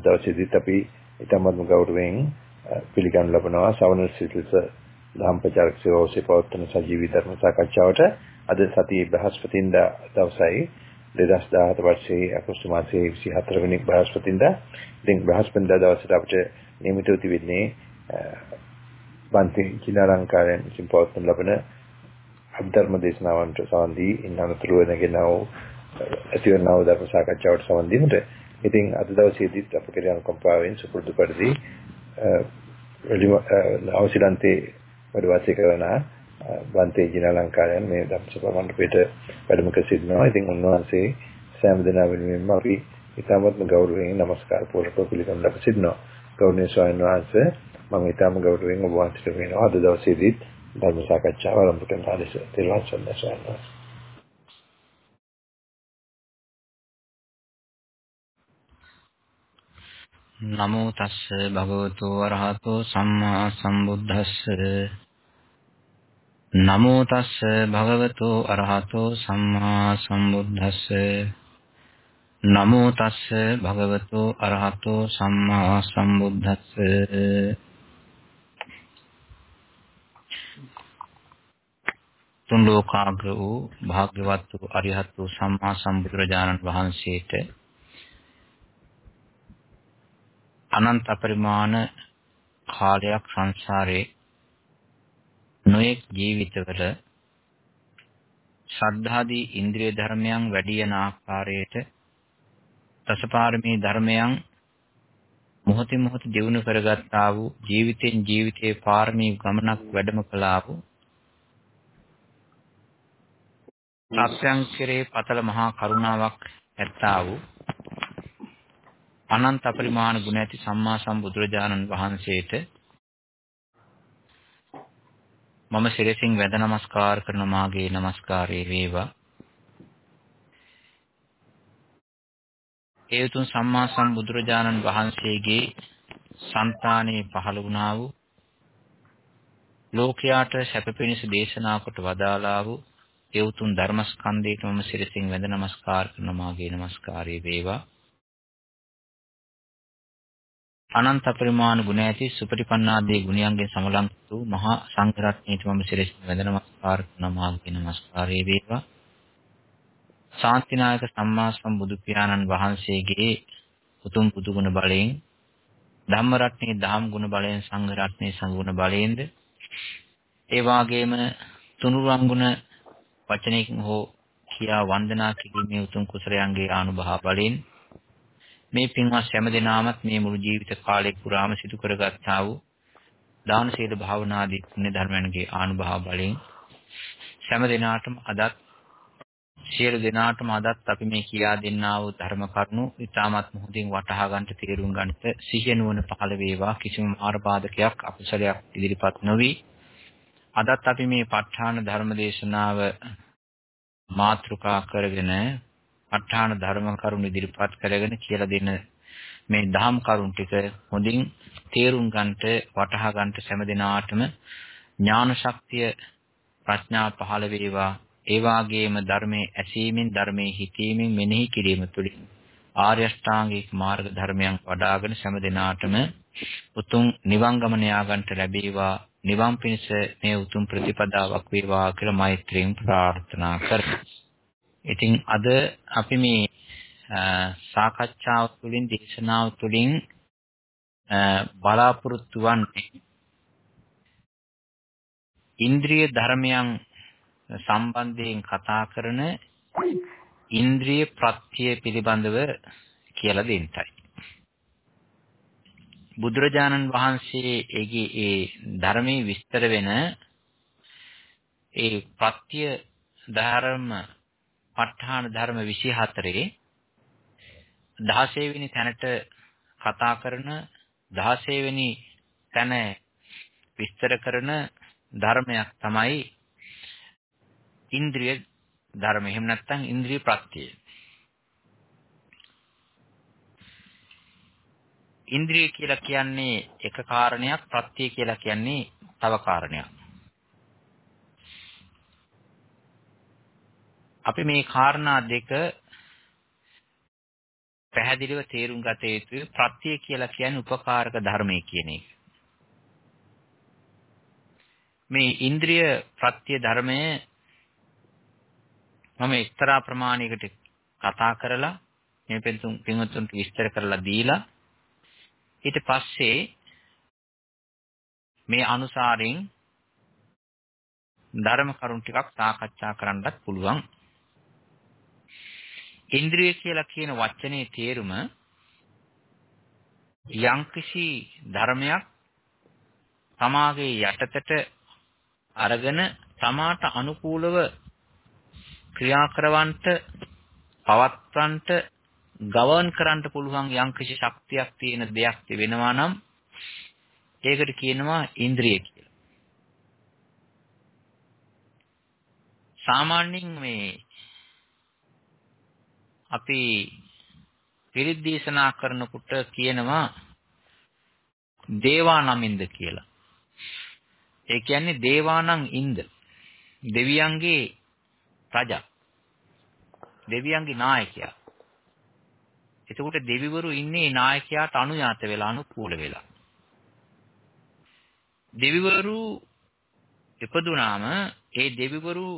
අද දවසේදීත් අපි ඊටමත්ම ගෞරවයෙන් පිළිගනු ලබනවා. සවන සිරිස දහම් ප්‍රචාරක සේවාව ඔස්සේ පවත්වන සජීවී ධර්ම සාකච්ඡාවට අද සතියේ බ්‍රහස්පතින්දා දවසයි. 2017 වර්ෂයේ අගෝස්තු මාසයේ 24 වෙනි බ්‍රහස්පතින්දා. ඉතින් බ්‍රහස්පතින්දා දවසට අපිට නියමිතව තිබෙන්නේ බන්ති චිනාලංකාරයෙන් විසින් පවත්වන ලබන අධර්ම දේශනාවන්ට සමන් දී ඉන්නතුරු වෙනගෙන ඇතිවනව ධර්ම සාකච්ඡාවට සමන් දීමට ඉතින් අද දවසේදීත් අප කෙරේ අනුකම්පාවෙන් සුපුරුදු පරිදි අවසිලන්තේ වැඩ වාසය කරන බන්තේ ජිනාලංකාරයන් මේ ධම්සභා මණ්ඩපයට වැඩම කර සිටිනවා. ඉතින් උන්වහන්සේ සෑම දිනා වෙනුවෙන්ම අපි ඉතාමත්ම ගෞරවයෙන් নমස්කාර පූර්වක පිළිගන්න අප සිටිනවා. ගෞරවනීය ස්වාමීන් වහන්සේ මම ඉතාම ගෞරවයෙන් ඔබ වහන්සේට වෙනවා අද දවසේදීත් ධර්ම සාකච්ඡාව ආරම්භ කරන ආදේශ තිරුවන් සරණයි ස්වාමීන් වහන්සේ. නමෝ තස්ස භගවතු වරහතෝ සම්මා සම්බුද්දස්ස. නමෝ තස්ස භගවතු අරහතෝ සම්මා සම්බුද්දස්ස. නමෝ තස්ස භගවතු අරහතෝ සම්මා සම්බුද්දස්ස. තුන් ලෝකාග්‍ර වූ භාග්‍යවත් වූ අරිහත් වූ සම්මා සම්බුදුරජාණන් වහන්සේට අනන්ත පරිමාණ කාලයක් සංසාරේ නොයෙක් ජීවිතවල ශ්‍රද්ධාදී ඉන්ද්‍රිය ධර්මයන් වැඩි යන ආකාරයට දසපාරමී ධර්මයන් මොහොතින් මොහොත දිනු කරගත්තා වූ ජීවිතෙන් ජීවිතේ පාරමී ගමනක් වැඩම කළා වූ සත්‍යං කෙරේ පතල මහා කරුණාවක් ඇත්තා වූ අනන්ත පරිමාණ ගුණ ඇති සම්මා සම්බුදුරජාණන් වහන්සේට මම සිරසින් වැඳ නමස්කාර කරන මාගේ নমස්කාරයේ වේවා. ඒ උතුම් සම්මා සම්බුදුරජාණන් වහන්සේගේ సంతානේ පහළ වුණා වූ ලෝකයාට සැප පිණිස දේශනා කොට වදාලා වූ ඒ උතුම් ධර්මස්කන්ධයට මම සිරසින් වැඳ නමස්කාර කරන මාගේ নমස්කාරයේ වේවා. අනන්ත පරිමාණ ගුණ ඇති සුපටිපන්නාදී ගුණයන්ගෙන් සමලංක වූ මහා සංඝරත්නයට මම සිරස් වැඳ නමස්කාර කරන මාගේ නමස්කාරය වේවා. ශාන්තිනායක සම්මා සම්බුදු පියාණන් වහන්සේගේ උතුම් පුදු ගුණ බලයෙන් ධම්ම රත්නේ දහම් ගුණ බලයෙන් සංඝ රත්නේ සංගුණ බලයෙන්ද ඒ වාගේම තුනුරුවන් ගුණ වචනයකින් හෝ කියා වන්දනා කිරීමේ උතුම් කුසලයන්ගේ ආනුභාව බලයෙන් මේ පින්වත් හැම දිනාමත් මේ මුළු ජීවිත කාලය පුරාම සිදු කරගත්තා වූ දාන සීල භාවනාදී පුණ්‍ය ධර්මයන්ගේ ආනුභාව බලයෙන් හැම දිනාටම අදත් සියලු දිනාටම අදත් අපි මේ කියා දෙන්නා වූ ධර්ම කරුණු ඊටමත් මොහොතින් වටහා ගන්නට තේරුම් ගන්නට සිහිය නුවණ පහළ වේවා. කිසිම මාර්ගපාදකයක් අකුසලයක් ඉදිරිපත් නොවි. අදත් අපි මේ ප ဋ ාණ ධර්ම දේශනාව මාතෘකා කරගෙන අට්ඨාන ධර්ම කරුණු ඉදිරිපත් කරගෙන කියලා දෙන මේ දහම් කරුණු ටික හොඳින් තේරුම් ගන්නට වටහා ගන්නට සෑම දිනාටම ඥාන ශක්තිය ප්‍රඥා පහළ වේවා. ඒ වාගේම ධර්මයේ ඇසීමෙන් ධර්මයේ හිතීමෙන් මෙනෙහි කිරීම තුළින් ආර්ය අෂ්ටාංගික මාර්ග ධර්මයන් වඩාගෙන සෑම දිනාටම උතුම් නිවන් ගමන යාගන්ට ලැබේවා. නිවන් පිණිස මේ උතුම් ප්‍රතිපදාවක් වේවා කියලා මෛත්‍රියෙන් ප්‍රාර්ථනා කරමි. ඉතින් අද අපි මේ සාකච්ඡාව තුළින් දේශනාව තුළින් බලාපොරොත්තු වන්නේ ඉන්ද්‍රිය ධර්මයන් සම්බන්ධයෙන් කතා කරන ඉන්ද්‍රිය ප්‍රත්‍ය පිළිබඳව කියලා දෙන්නයි. බුදුරජාණන් වහන්සේ ඒගේ ඒ ධර්මයේ විස්තර වෙන ඒ ප්‍රත්‍ය ධර්ම ප ဋ ාණ ධර්ම 24 16 වෙනි තැනට කතා කරන 16 වෙනි තැන විස්තර කරන ධර්මයක් තමයි ඉන්ද්‍රිය ධර්ම. එහෙම නැත්නම් ඉන්ද්‍රිය ප්‍රත්‍යය. ඉන්ද්‍රිය කියලා කියන්නේ එක කාරණයක්, ප්‍රත්‍ය කියලා කියන්නේ තව කාරණයක්. අපි මේ කාරණා දෙක පැහැදිලිව තේරුම් ගත යුතුයි ප්‍රත්‍ය කියලා කියන්නේ උපකාරක ධර්මයේ කියන එක. මේ ඉන්ද්‍රිය ප්‍රත්‍ය ධර්මය මම එක්තරා ප්‍රමාණයකට කතා කරලා මේ පින්තුන් පින්වත්තුන්ට විස්තර කරලා දීලා ඊට පස්සේ මේ අනුසාරයෙන් ධර්ම කරුණු ටිකක් සාකච්ඡා කරන්නත් පුළුවන්. ඉන්ද්‍රිය කියලා කියන වචනේ තේරුම යම්කිසි ධර්මයක් තමාගේ යටතට අරගෙන තමාට අනුකූලව ක්‍රියා කරවන්නට පවත්වන්නට ගවර්න් කරන්න පුළුවන් යම්කිසි ශක්තියක් තියෙන දෙයක් වෙනවා නම් ඒකට කියනවා ඉන්ද්‍රිය කියලා. සාමාන්‍යයෙන් මේ අපි පිරිත් දේශනා කරනකොට කියනවා දේවානමින්ද කියලා. ඒ කියන්නේ දේවානං ඉන්ද. දෙවියන්ගේ රජා. දෙවියන්ගේ නායකයා. එතකොට දෙවිවරු ඉන්නේ නායකයාට අනුයාත වෙලා අනුකූල වෙලා. දෙවිවරු ඉපදුනාම ඒ දෙවිවරු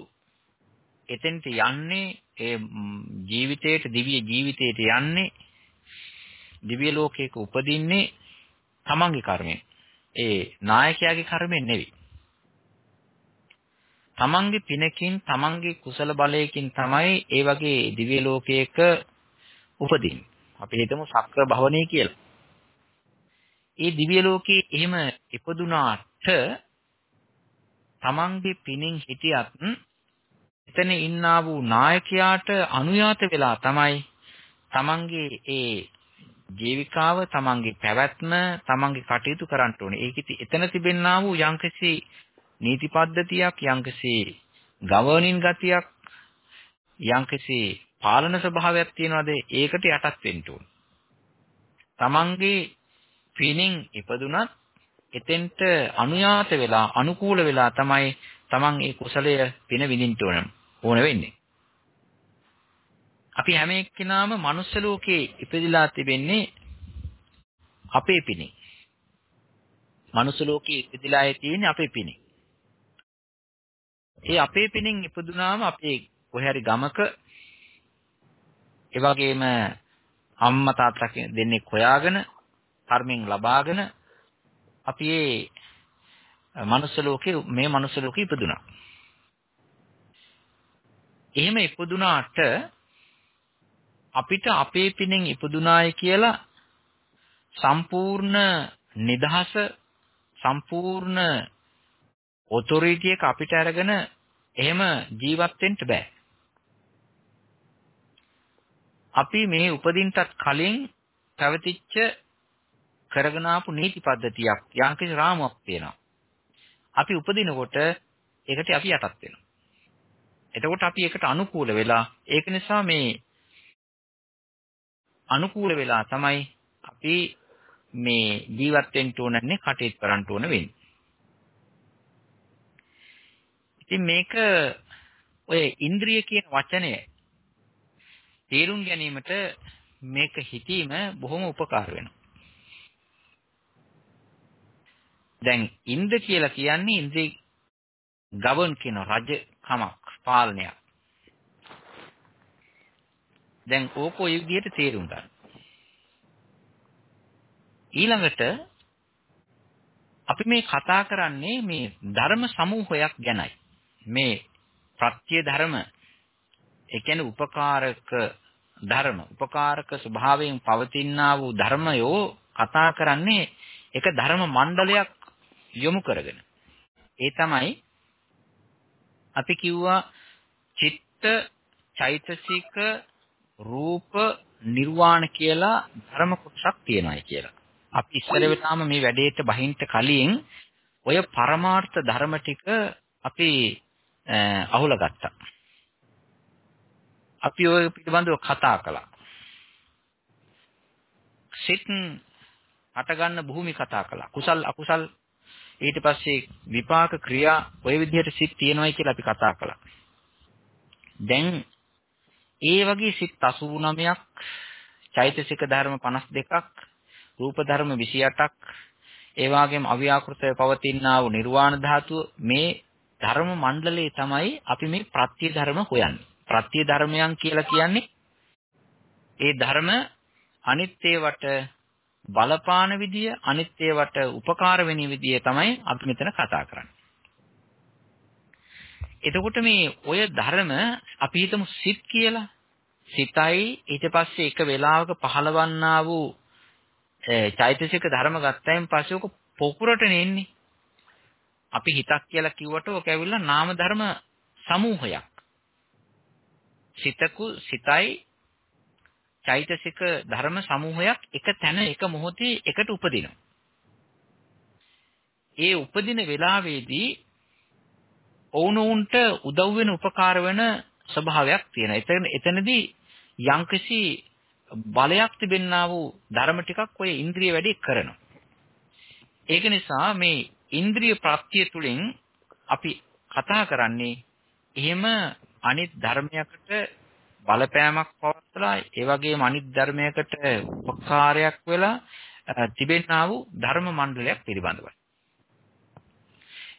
එතෙන්ට යන්නේ ඒ ජීවිතයට දිව්‍ය ජීවිතයට යන්නේ දිව්‍ය ලෝකයක උපදින්නේ තමන්ගේ කර්මයෙන්. ඒ නායකයාගේ කර්මයෙන් නෙවෙයි. තමන්ගේ පිනකින් තමන්ගේ කුසල බලයකින් තමයි ඒ වගේ දිව්‍ය ලෝකයක උපදින්නේ. අපි හිතමු සක්‍ර භවණේ කියලා. ඒ දිව්‍ය ලෝකයේ එහෙම ඉපදුනාට තමන්ගේ පිනින් හිටියත් එතන ඉන්නා වූ නායකයාට අනුයාත වෙලා තමයි තමන්ගේ ඒ ජීවිකාව තමන්ගේ පැවැත්ම තමන්ගේ කටයුතු කරන්න ඕනේ. ඒක එතන තිබෙන්නා වූ යම්කිසි නීති පද්ධතියක් යම්කිසි ගවර්නින් ගතියක් යම්කිසි පාලන ස්වභාවයක් තියනවාද ඒකට යටත් වෙන්න ඕනේ. තමන්ගේ පිනින් ඉපදුනත් එතෙන්ට අනුයාත වෙලා අනුකූල වෙලා තමයි Taman ඒ කුසලය පින විඳින්න ඕන ඕන වෙන්නේ. අපි හැම එක්කෙනාම මනුස්ස ලෝකේ ඉපදිලා තිබෙන්නේ අපේ පිනේ. මනුස්ස ලෝකේ ඉපදිලා තියෙන්නේ අපේ පිනේ. ඒ අපේ පිනෙන් ඉපදුනාම අපේ කොහේ හරි ගමක ඒ වගේම අම්මා තාත්තා දෙන්නේ හොයාගෙන කර්මෙන් ලබාගෙන අපි මේ මනුස්ස ලෝකේ මේ මනුස්ස ලෝකේ ඉපදුනා. එහෙම ඉපදුනාට අපිට අපේ පිනෙන් ඉපදුනායි කියලා සම්පූර්ණ නිදහස සම්පූර්ණ ඔතොරිටි එක අපිට අරගෙන එහෙම ජීවත් වෙන්න බෑ. අපි මේ උපදින්නත් කලින් පැවතිච්ච කරගෙන ආපු නීති පද්ධතියක් යම්කිසි රාමුවක් තියෙනවා. අපි උපදිනකොට ඒකට අපි යටත් වෙනවා. එතකොට අපි ඒකට අනුකූල වෙලා ඒක නිසා මේ අනුකූල වෙලා තමයි අපි මේ ජීවත් වෙන්න ඕනන්නේ කටයුතු කරන්න ඕන වෙන්නේ. ඉතින් මේක ඔය ඉන්ද්‍රිය කියන වචනය තේරුම් ගැනීමට මේක හිතීම බොහොම උපකාර වෙනවා. දැන් ඉන්ද්‍ර කියලා කියන්නේ ඉන්ද්‍රි ගවර්න් කියන රජ කමක් පාලනයක්. දැන් ඕක ඔය විදිහට තේරුම් ගන්න. ඊළඟට අපි මේ කතා කරන්නේ මේ ධර්ම සමූහයක් ගැනයි. මේ ප්‍රත්‍ය ධර්ම ඒ කියන්නේ උපකාරක ධර්ම උපකාරක ස්වභාවයෙන් පවතිනා වූ ධර්මයෝ කතා කරන්නේ එක ධර්ම මණ්ඩලයක් යොමු කරගෙන. ඒ තමයි අපි කිව්වා චිත්ත චෛතසික රූප නිර්වාණ කියලා ධර්ම කොටසක් තියෙනවායි කියලා. අපි ඉස්සර වෙලාම මේ වැඩේට බහින්ට කලින් ඔය පරමාර්ථ ධර්ම ටික අපි අහුලා ගත්තා. අපි ඔය පිළිබඳව කතා කළා. සිත් හට ගන්න භූමි කතා කළා. කුසල් අකුසල් ඊට පස්සේ විපාක ක්‍රියා ওই විදිහට සිත් තියෙනවායි කියලා අපි කතා කළා. දැන් ඒ වගේ සිත් 89ක් චෛතසික ධර්ම 52ක්, රූප ධර්ම 28ක්, ඒ වගේම අව්‍යාකෘතව පවතිනා වූ නිර්වාණ ධාතුව මේ ධර්ම මණ්ඩලයේ තමයි අපි මේ ප්‍රත්‍ය ධර්ම හොයන්නේ. ප්‍රත්‍ය ධර්මයන් කියලා කියන්නේ ඒ ධර්ම අනිත්‍යවට බලපාන විදිය අනිත්‍යවට උපකාර වෙන විදිය තමයි අපි මෙතන කතා කරන්නේ. එතකොට මේ ඔය ධර්ම අපි හිතමු සිත් කියලා. සිතයි ඊට පස්සේ එක වෙලාවක පහළවන්නා වූ චෛතසික ධර්ම ගත්තයින් පස්සේ ඔක පොකුරට නෙන්නේ. අපි හිතක් කියලා කිව්වට ඔක ඇවිල්ලා නාම ධර්ම සමූහයක්. සිතකු සිතයි චෛතසික ධර්ම සමූහයක් එක තැන එක මොහොතේ එකට උපදිනවා. ඒ උපදින වෙලාවේදී ඔවුනොවුන්ට උදව් වෙන උපකාර වෙන ස්වභාවයක් තියෙනවා. එතන එතනදී යම්කිසි බලයක් තිබෙන්නා වූ ධර්ම ටිකක් ඔය ඉන්ද්‍රිය වැඩි කරනවා. ඒක නිසා මේ ඉන්ද්‍රිය ප්‍රත්‍ය තුලින් අපි කතා කරන්නේ එහෙම අනිත් ධර්මයකට බලපෑමක් පවත්ලා ඒ වගේම අනිත් ධර්මයකට උපකාරයක් වෙලා තිබෙනා වූ ධර්ම මණ්ඩලයක් පිළිබඳවයි.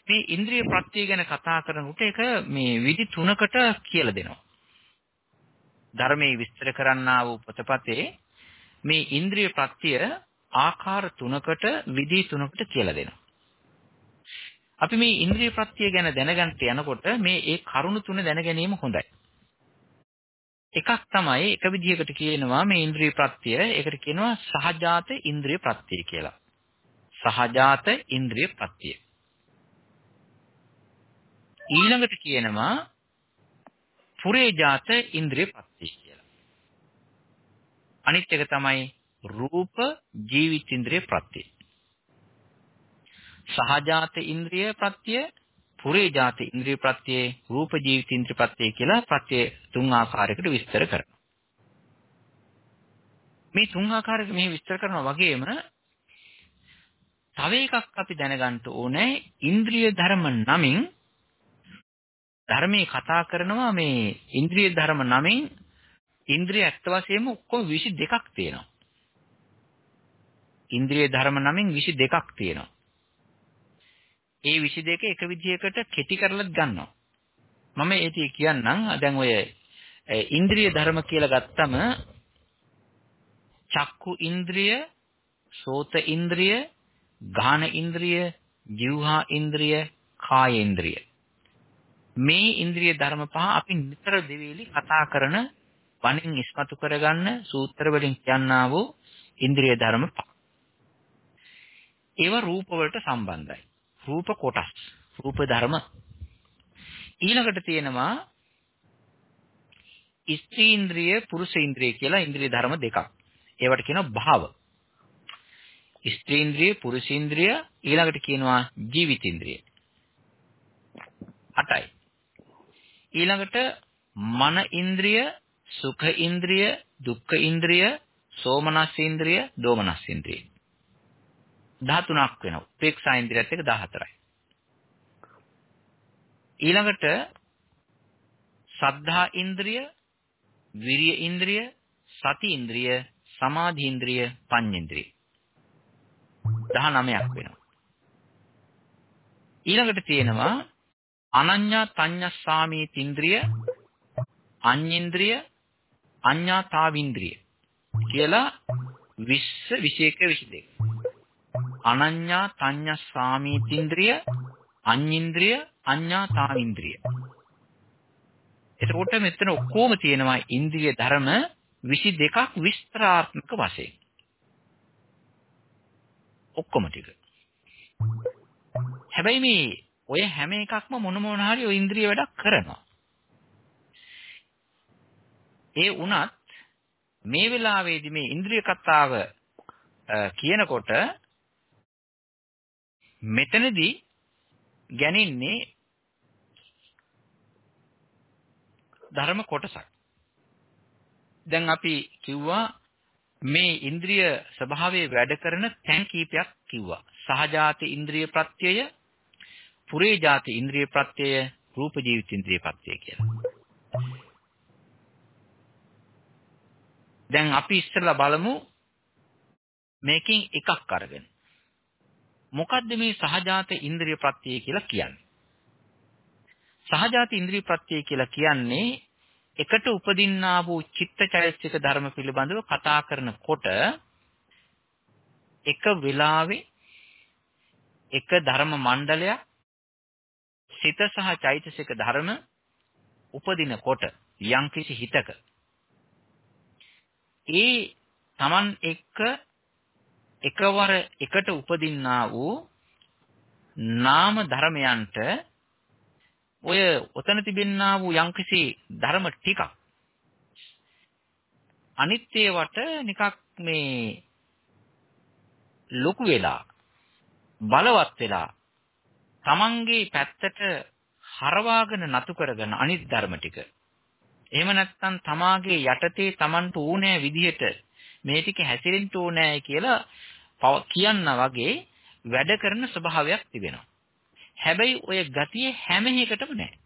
මේ ඉන්ද්‍රිය ප්‍රත්‍ය ගැන කතා කරනකොට ඒක මේ විදි තුනකට කියලා දෙනවා. ධර්මයේ විස්තර කරන්නා වූ පොතපතේ මේ ඉන්ද්‍රිය ප්‍රත්‍ය ආකාර තුනකට විදි තුනකට කියලා දෙනවා. අපි මේ ඉන්ද්‍රිය ප්‍රත්‍ය ගැන දැනගන්න යනකොට මේ ඒ කරුණු තුන දැන ගැනීම හොඳයි. එකක් තමයි එක විදිහකට කියනවා මේ ඉන්ද්‍රිය ප්‍රත්‍ය ඒකට කියනවා සහජාත ඉන්ද්‍රිය ප්‍රත්‍ය කියලා. සහජාත ඉන්ද්‍රිය ප්‍රත්‍ය. ඊළඟට කියනවා පුරේජාත ඉන්ද්‍රිය ප්‍රත්‍ය කියලා. අනිත් එක තමයි රූප ජීවිත ඉන්ද්‍රිය ප්‍රත්‍ය. සහජාත ඉන්ද්‍රිය ප්‍රත්‍ය පුරේ ජාති ඉන්ද්‍රිය ප්‍රත්‍යේ රූප ජීවිත ඉන්ද්‍රිය ප්‍රත්‍යේ කියලා ප්‍රත්‍ය තුන් ආකාරයකට විස්තර කරනවා. මේ තුන් ආකාරයක මෙහි විස්තර කරනවා වගේම තව එකක් අපි දැනගන්න ඕනේ ඉන්ද්‍රිය ධර්ම නමින් ධර්මයේ කතා කරනවා මේ ඉන්ද්‍රිය ධර්ම නමින් ඉන්ද්‍රිය ඇත්ත වශයෙන්ම ඔක්කොම 22ක් තියෙනවා. ඉන්ද්‍රිය ධර්ම නමින් 22ක් තියෙනවා. ඒ 22 එක විදිහකට කෙටි කරලත් ගන්නවා. මම ඒක කියන්නම්. දැන් ඔය ඉන්ද්‍රිය ධර්ම කියලා ගත්තම චක්කු ඉන්ද්‍රිය, සෝත ඉන්ද්‍රිය, ගාන ඉන්ද්‍රිය, જીවහා ඉන්ද්‍රිය, කාය ඉන්ද්‍රිය. මේ ඉන්ද්‍රිය ධර්ම පහ අපි නිතර දෙවිලි කතා කරන වණින් ඉස්මතු කරගන්න සූත්‍ර වලින් කියන්නා වූ ඉන්ද්‍රිය ධර්ම පහ. ඒවා රූප වලට සම්බන්ධයි. රූප කොටස් රූප ධර්ම. ඊළඟට තියෙනවා ස්ත්‍රීන්ද්‍රිය පුරුෂේන්ද්‍රිය කියලා ඉන්ද්‍රිය ධර්ම දෙකක්. ඒවට කියනවා භාව. ස්ත්‍රීන්ද්‍රිය පුරුෂේන්ද්‍රිය ඊළඟට කියනවා ජීවිතේන්ද්‍රිය. 8යි ඊළඟට මන ඉන්ද්‍රිය සුඛ ඉන්ද්‍රිය දුක්ඛ ඉන්ද්‍රිය සෝමනස් ඉන්ද්‍රිය දෝමනස් ඉන්ද්‍රිය. 13ක් වෙනවා. උපේක්ෂා ඉන්ද්‍රියත් එක 14යි. ඊළඟට සද්ධා ඉන්ද්‍රිය, විරිය ඉන්ද්‍රිය, සති ඉන්ද්‍රිය, සමාධි ඉන්ද්‍රිය, පඤ්ඤේන්ද්‍රිය. 19ක් වෙනවා. ඊළඟට තියෙනවා අනඤ්ඤා තඤ්ඤස්සාමී ඉන්ද්‍රිය, අඤ්ඤේන්ද්‍රිය, අඤ්ඤාතාවින්ද්‍රිය කියලා 20 21 22. අනඤ්ඤා තඤ්ඤ ස්වාමීතින්ද්‍රිය අඤ්ඤින්ද්‍රිය අඤ්ඤා තාවින්ද්‍රිය එතකොට මෙතන ඔක්කොම තියෙනවා ඉන්ද්‍රිය ධර්ම 22ක් විස්තරාත්මක වශයෙන්. ඔක්කොම ටික. හැබැයි මේ ඔය හැම එකක්ම මොන මොන හරි ඔය ඉන්ද්‍රිය වැඩක් කරනවා. ඒ වුණත් මේ වෙලාවේදී මේ ඉන්ද්‍රිය කතාව කියනකොට මෙතනදී ගැනින්නේ ධර්ම කොටසක්. දැන් අපි කිව්වා මේ ඉන්ද්‍රිය ස්වභාවයේ වැඩ කරන තැන් කීපයක් කිව්වා. සහජාති ඉන්ද්‍රිය ප්‍රත්‍යය, පුරේ ජාති ඉන්ද්‍රිය ප්‍රත්‍යය, රූප ජීවිත ඉන්ද්‍රිය ප්‍රත්‍යය කියලා. දැන් අපි ඉස්සෙල්ලා බලමු මේකෙන් එකක් අරගෙන. මොකද්ද මේ සහජාත ඉන්ද්‍රිය ප්‍රත්‍යය කියලා කියන්නේ? සහජාත ඉන්ද්‍රිය ප්‍රත්‍යය කියලා කියන්නේ එකට උපදින්නා වූ චිත්තචෛතසික ධර්ම පිළිබඳව කතා කරනකොට එක වෙලාවේ එක ධර්ම මණ්ඩලයක් සිත සහ චෛතසික ධර්ම උපදිනකොට යම්කිසි හිතක ඒ Taman එක්ක එකවර එකට උපදින්නා වූ නාම ධර්මයන්ට ඔය ඔතන තිබෙන්නා වූ යම්කිසි ධර්ම ටිකක් අනිත් ඒවට නිකක් මේ ලොකු වෙලා බලවත් වෙලා තමන්ගේ පැත්තට හරවාගෙන නතු කරගෙන අනිත් ධර්ම ටික. එහෙම නැත්නම් තමාගේ යටතේ තමන්ට ඕනෑ විදිහට මේ ටික හැසිරෙන්න ඕනෑ කියලා කියන්න වගේ වැඩ කරන ස්වභාවයක් තිබෙනවා. හැබැයි ඔය ගතිය හැම එකටම නැහැ.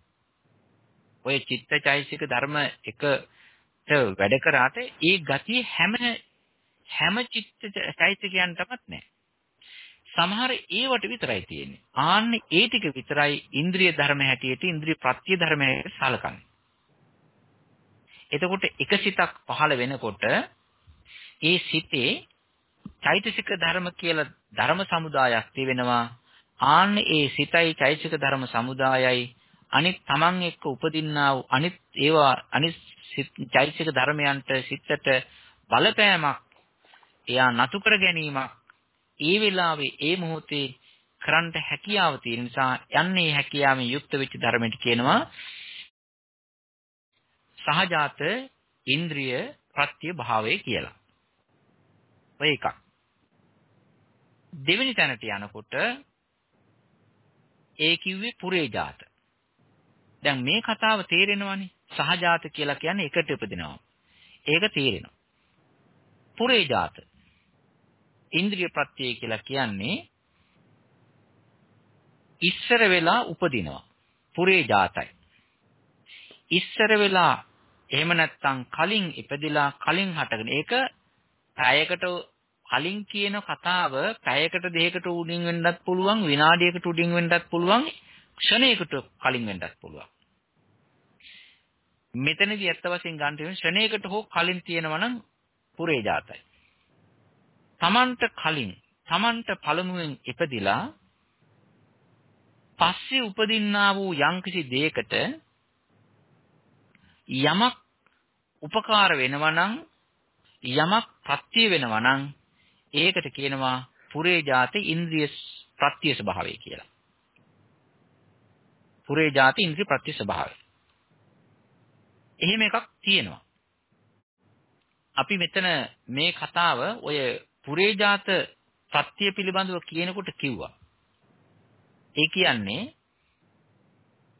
ඔය චිත්තචෛසික ධර්ම එකට වැඩ කරාට ඒ ගතිය හැම හැම චිත්තචෛසිකයන්ටමත් නැහැ. සමහර ඒවට විතරයි තියෙන්නේ. ආන්නේ ඒ ටික විතරයි ඉන්ද්‍රිය ධර්ම හැටියට ඉන්ද්‍රිය ප්‍රත්‍ය ධර්ම හැටියට සලකන්නේ. එතකොට එක සිතක් පහළ වෙනකොට ඒ සිතේ චෛතසික ධර්ම කියලා ධර්ම සමුදායක් තිබෙනවා. ආන්නේ ඒ සිතයි චෛතසික ධර්ම සමුදායයි අනිත් Taman එක්ක උපදින්නා වූ අනිත් ඒවා අනිත් චෛතසික ධර්මයන්ට සිතට බලපෑමක් එයා නතු කර ගැනීමක් ඒ වෙලාවේ ඒ මොහොතේ කරන්න හැකියාව තියෙන නිසා යන්නේ හැකියාවෙන් යුක්ත වෙච්ච ධර්මයට කියනවා සහජාත ඉන්ද්‍රිය ප්‍රත්‍ය භාවය කියලා. ඔය එකක්. දෙවෙනි තැනට යනකොට ඒ කිව්වේ පුරේජාත. දැන් මේ කතාව තේරෙනවනේ. සහජාත කියලා කියන්නේ එකට උපදිනවා. ඒක තේරෙනවා. පුරේජාත ඉන්ද්‍රිය ප්‍රත්‍යය කියලා කියන්නේ ඉස්සර වෙලා උපදිනවා. පුරේ ජාතයි. ඉස්සර වෙලා එහෙම නැත්නම් කලින් ඉපදිලා කලින් හටගෙන ඒක පැයකට කලින් කියන කතාව පැයකට දෙකකට උඩින් වෙන්නත් පුළුවන් විනාඩියකට උඩින් වෙන්නත් පුළුවන් ක්ෂණයකට කලින් වෙන්නත් පුළුවන්. මෙතනදී ඇත්ත වශයෙන් ගන්න තියෙන ක්ෂණයකට හෝ කලින් තියෙනවා නම් පුරේ ජාතයි තමන්ට කලින් තමන්ට පළමුවෙන් ඉපදිලා පස්සේ උපදින්නා වූ යම්කිසි දෙයකට යමක් උපකාර වෙනවා නම් යමක් ප්‍රත්‍ය වෙනවා නම් ඒකට කියනවා පුරේ ජාති ඉන්ද්‍රිය ප්‍රත්‍ය ස්වභාවය කියලා. පුරේ ජාති ඉන්ද්‍රිය ප්‍රත්‍ය ස්වභාවය. එහෙම එකක් තියෙනවා. අපි මෙතන මේ කතාව ඔය පුරේජාත සත්‍ය පිළිබඳව කියනකොට කිව්වා. ඒ කියන්නේ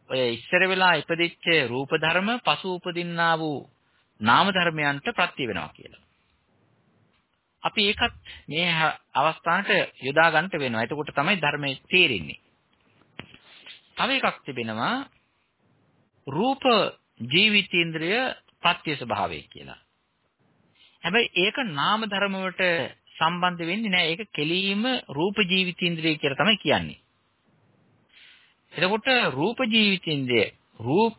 ඔය ඉස්සර වෙලා ඉපදිච්ච රූප ධර්ම පසු උපදින්නා වූ නාම ධර්මයන්ට ප්‍රත්‍ය වෙනවා කියලා. අපි ඒකත් මේ අවස්ථාවට යොදා ගන්නට වෙනවා. එතකොට තමයි ධර්මයේ තේරෙන්නේ. තව එකක් තිබෙනවා රූප ජීවිතේන්ද්‍රය ප්‍රත්‍ය ස්වභාවය කියලා. හැබැයි ඒක නාම ධර්ම වලට සම්බන්ධ වෙන්නේ නැහැ. ඒක කෙලීම රූප ජීවිතේන්ද්‍රය කියලා තමයි කියන්නේ. එතකොට රූප ජීවිතේන්ද්‍රය රූප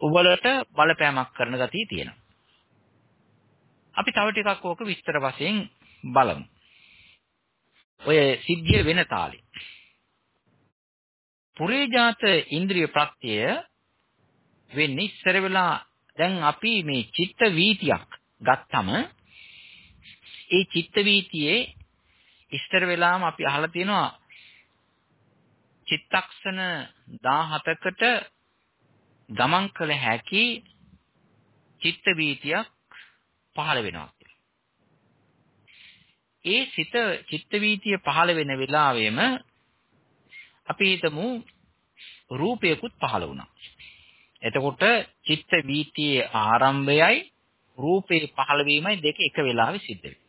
වලට බලපෑමක් කරන ගතිය තියෙනවා. අපි තව ටිකක් ඕක විස්තර වශයෙන් බලමු. ඔය සිද්ධිය වෙන තාලේ. පුරේජාත ඉන්ද්‍රිය ප්‍රත්‍යය වෙන්නේ ඉස්සර වෙලා දැන් අපි මේ චිත්ත වීතියක් ගත්තම ඒ චිත්ත වීතියේ ඉස්තර වෙලාම අපි අහලා තියෙනවා චිත්තක්ෂණ 17කට ගමන් කළ හැකි චිත්ත වීතියක් පහළ වෙනවා ඒ සිත චිත්ත වීතිය පහළ වෙන වෙලාවෙම අපි හිතමු රූපයකුත් පහළ වුණා. එතකොට චිත්ත වීතියේ ආරම්භයයි රූපේ පහළ වීමයි දෙක එක වෙලාවෙ සිද්ධ වෙනවා.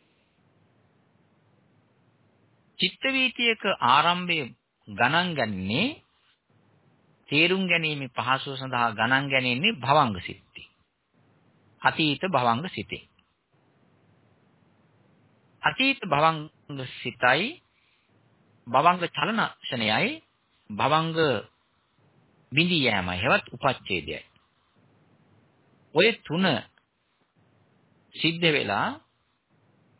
චිත්ත වීතියක ආරම්භය ගණන් ගන්නේ තේරුම් ගැනීම පහසුව සඳහා ගණන් ගැනීමේ භවංග සිද්ධි. අතීත භවංග සිතේ. අතීත භවංග සිතයි භවංග චලනශනයයි භවංග බිඳී යෑමයි හෙවත් උපච්ඡේදයයි. ඔය තුන සිද්ධ වෙලා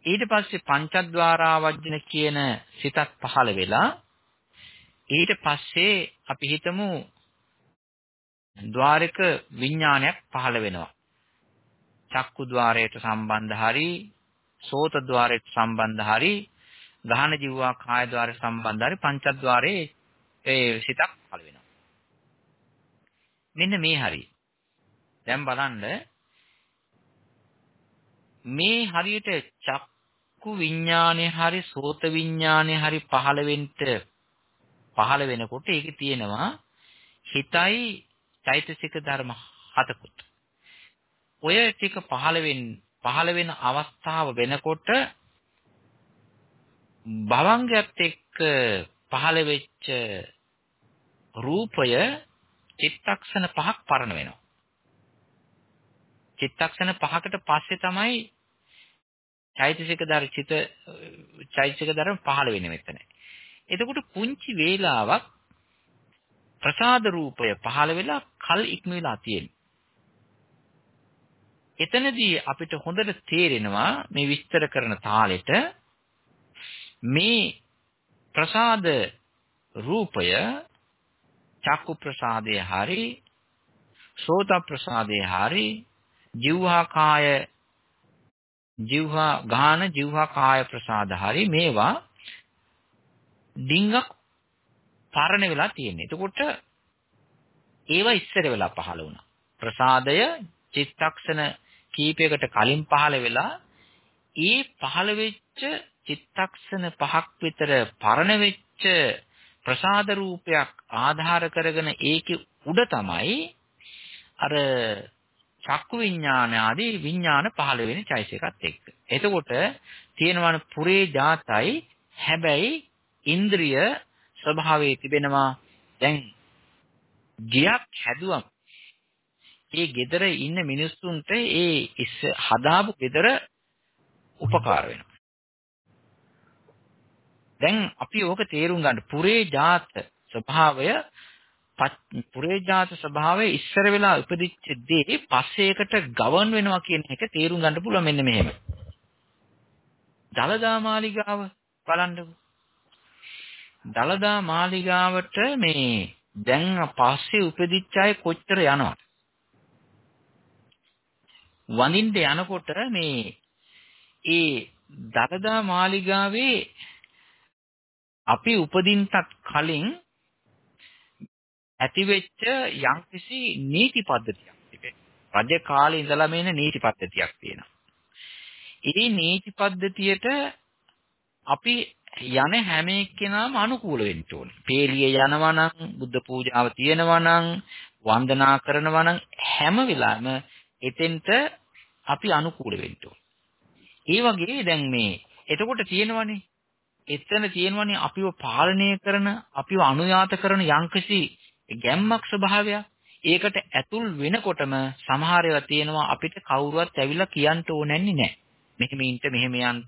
ඊට පස්සේ පංචද්වාරා වජ්ජන කියන සිතක් පහළ වෙලා ඊට පස්සේ අපි හිතමු ద్వාරක විඥානයක් පහළ වෙනවා. චක්කු ద్వාරයට සම්බන්ධ හරි සෝත ద్వාරයට සම්බන්ධ හරි ගහන ජීවා කාය ద్వාරය සම්බන්ධ හරි පංචද්වාරයේ ඒ සිතක් පළ වෙනවා. මෙන්න මේ හරි. දැන් බලන්න මේ හරියට චක්කු විඥානය හරි සෝත විඥානය හරි පහළ වෙන්න පහළ වෙනකොට ඒකේ තියෙනවා හිතයි චෛතසික ධර්ම හතකුත්. ඔය ටික පහළ වෙන්නේ පහළ වෙන අවස්ථාව වෙනකොට භවංගයත් එක්ක පහළ වෙච්ච රූපය චිත්තක්ෂණ පහක් පරණ වෙනවා. චිත්තක්ෂණ පහකට පස්සේ තමයි චෛතසික ධර්ම චිත චෛතසික ධර්ම පහළ වෙන්නේ මෙතන. එතකොට පුංචි වේලාවක් ප්‍රසාද රූපය පහළ වෙලා කල් ඉක්ම වෙලා තියෙනවා. එතනදී අපිට හොඳට තේරෙනවා මේ විස්තර කරන තාලෙට මේ ප්‍රසාද රූපය චක්කු ප්‍රසාදයේ හරි සෝත ප්‍රසාදයේ හරි ජීවහා කාය ජීවහා ගාන ජීවහා කාය ප්‍රසාද හරි මේවා ඩිංගක් පරණ වෙලා තියෙන්නේ. එතකොට ඒවා ඉස්සර වෙලා පහළ වුණා. ප්‍රසාදය චිත්තක්ෂණ කීපයකට කලින් පහළ වෙලා ඒ පහළ වෙච්ච චිත්තක්ෂණ පහක් විතර පරණ වෙච්ච ප්‍රසාද රූපයක් ආධාර කරගෙන ඒකේ උඩ තමයි අර චක්කු විඥාන ආදී විඥාන පහළ වෙන චෛසිකත් එක්ක. එතකොට තියෙනවන පුරේ ජාතයි හැබැයි ඉන්ද්‍රිය ස්වභාවයේ තිබෙනවා දැන් ගියක් හැදුවම ඒ gedara ඉන්න මිනිස්සුන්ට ඒ ඉස්ස හදාපු gedara උපකාර වෙනවා. දැන් අපි ඕක තේරුම් ගන්න පුරේ ජාත ස්වභාවය පුරේජාත ස්වභාවයේ ඉස්සර වෙලා උපදිච්ච දේ පස්සේකට ගවන් වෙනවා කියන එක තේරුම් ගන්න පුළුවන් මෙන්න මෙහෙම. දලදා මාලිගාව බලන්නකෝ. දලදා මාලිගාවට මේ දැන් පස්සේ උපදිච්ච අය කොච්චර යනවද? වඳින්න යනකොට මේ ඒ දලදා මාලිගාවේ අපි උපදින්නත් කලින් ඇතිවෙච්ච යම්කිසි නීති පද්ධතියක් තිබෙනවා. රජ කාලේ ඉඳලා මේන නීති පද්ධතියක් තියෙනවා. ඒ නීති පද්ධතියට අපි යන හැම එක්කෙනාම අනුකූල වෙන්න ඕනේ. පේලිය යනවා නම්, බුද්ධ පූජාව තියෙනවා නම්, වන්දනා කරනවා නම් හැම වෙලාවෙම එතෙන්ට අපි අනුකූල වෙන්න ඕනේ. ඒ වගේ දැන් මේ එතකොට තියෙනවනේ එතන තියෙනවනේ අපිව පාලනය කරන අපිව අනුයාත කරන යම්කිසි ගැම්මක් ස්වභාවයක්. ඒකට ඇතුල් වෙනකොටම සමහර ඒවා තියෙනවා අපිට කවුරුවත් ඇවිල්ලා කියන්න ඕනන්නේ නැහැ. මෙහෙම ඉන්න මෙහෙම යන්න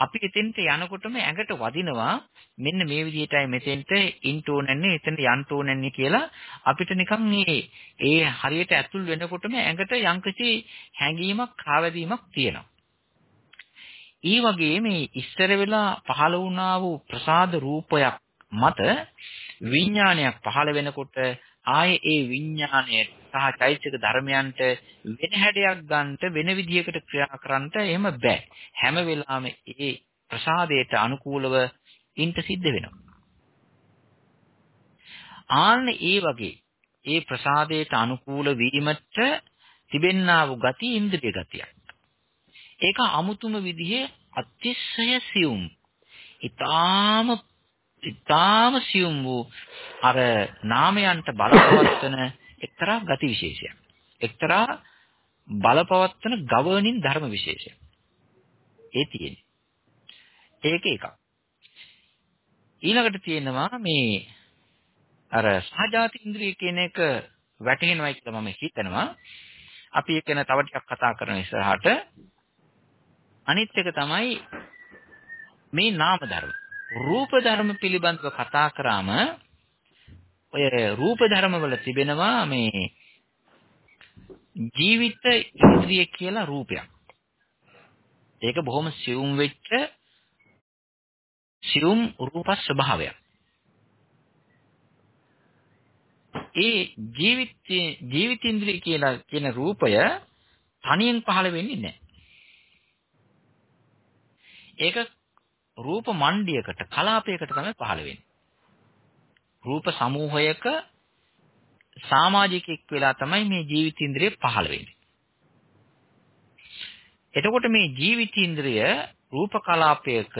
අපි එතෙන්ට යනකොටම ඇඟට වදිනවා මෙන්න මේ විදිහටයි මෙතෙන්ට ඉන්න ඕනන්නේ එතන යන්න ඕනන්නේ කියලා අපිට නිකන් මේ ඒ හරියට ඇතුල් වෙනකොටම ඇඟට යම්කිසි හැඟීමක් කාවැදීමක් තියෙනවා. ඒ වගේ මේ ඉස්සර වෙලා පහළ වුණා වූ ප්‍රසාද රූපයක් මත විඥානයක් පහළ වෙනකොට ආයේ ඒ විඥානය සහ චෛතසික ධර්මයන්ට වෙන හැඩයක් ගන්නට වෙන විදිහකට ක්‍රියා කරන්නට එහෙම බෑ. හැම වෙලාවෙම ඒ ප්‍රසාදයට අනුකූලව ඉන්ට සිද්ධ වෙනවා. ආන්න ඒ වගේ ඒ ප්‍රසාදයට අනුකූල වීමට තිබෙන්නා වූ ගති ඉන්ද්‍රිය ගතියක්. ඒක අමුතුම විදිහේ අතිශය සියුම්. ඊටාම ඉතාම සියුම් වූ අර නාමයන්ට බලපවත්වන එක්තරා ගති විශේෂයක්. එක්තරා බලපවත්වන ගවර්නින් ධර්ම විශේෂයක්. ඒ තියෙන්නේ. ඒක එකක්. ඊළඟට තියෙනවා මේ අර සහජාති ඉන්ද්‍රිය කියන එක වැටහෙනවයි කියලා මම හිතනවා. අපි ඒක ගැන තව ටිකක් කතා කරන ඉස්සරහට අනිත් එක තමයි මේ නාම ධර්ම. රූප ධර්ම පිළිබඳව කතා කරාම ඔය රූප ධර්ම වල තිබෙනවා මේ ජීවිත ඉන්ද්‍රිය කියලා රූපයක්. ඒක බොහොම සියුම් වෙච්ච සියුම් රූප ස්වභාවයක්. ඒ ජීවිත ජීවිතින්ද්‍රිය කියලා කියන රූපය තනියෙන් පහළ වෙන්නේ නැහැ. ඒක රූප මණ්ඩියකට කලාපයකට තමයි පහළ වෙන්නේ. රූප සමූහයක සමාජිකෙක් වෙලා තමයි මේ ජීවිතින්ද්‍රිය පහළ වෙන්නේ. එතකොට මේ ජීවිතින්ද්‍රිය රූප කලාපයක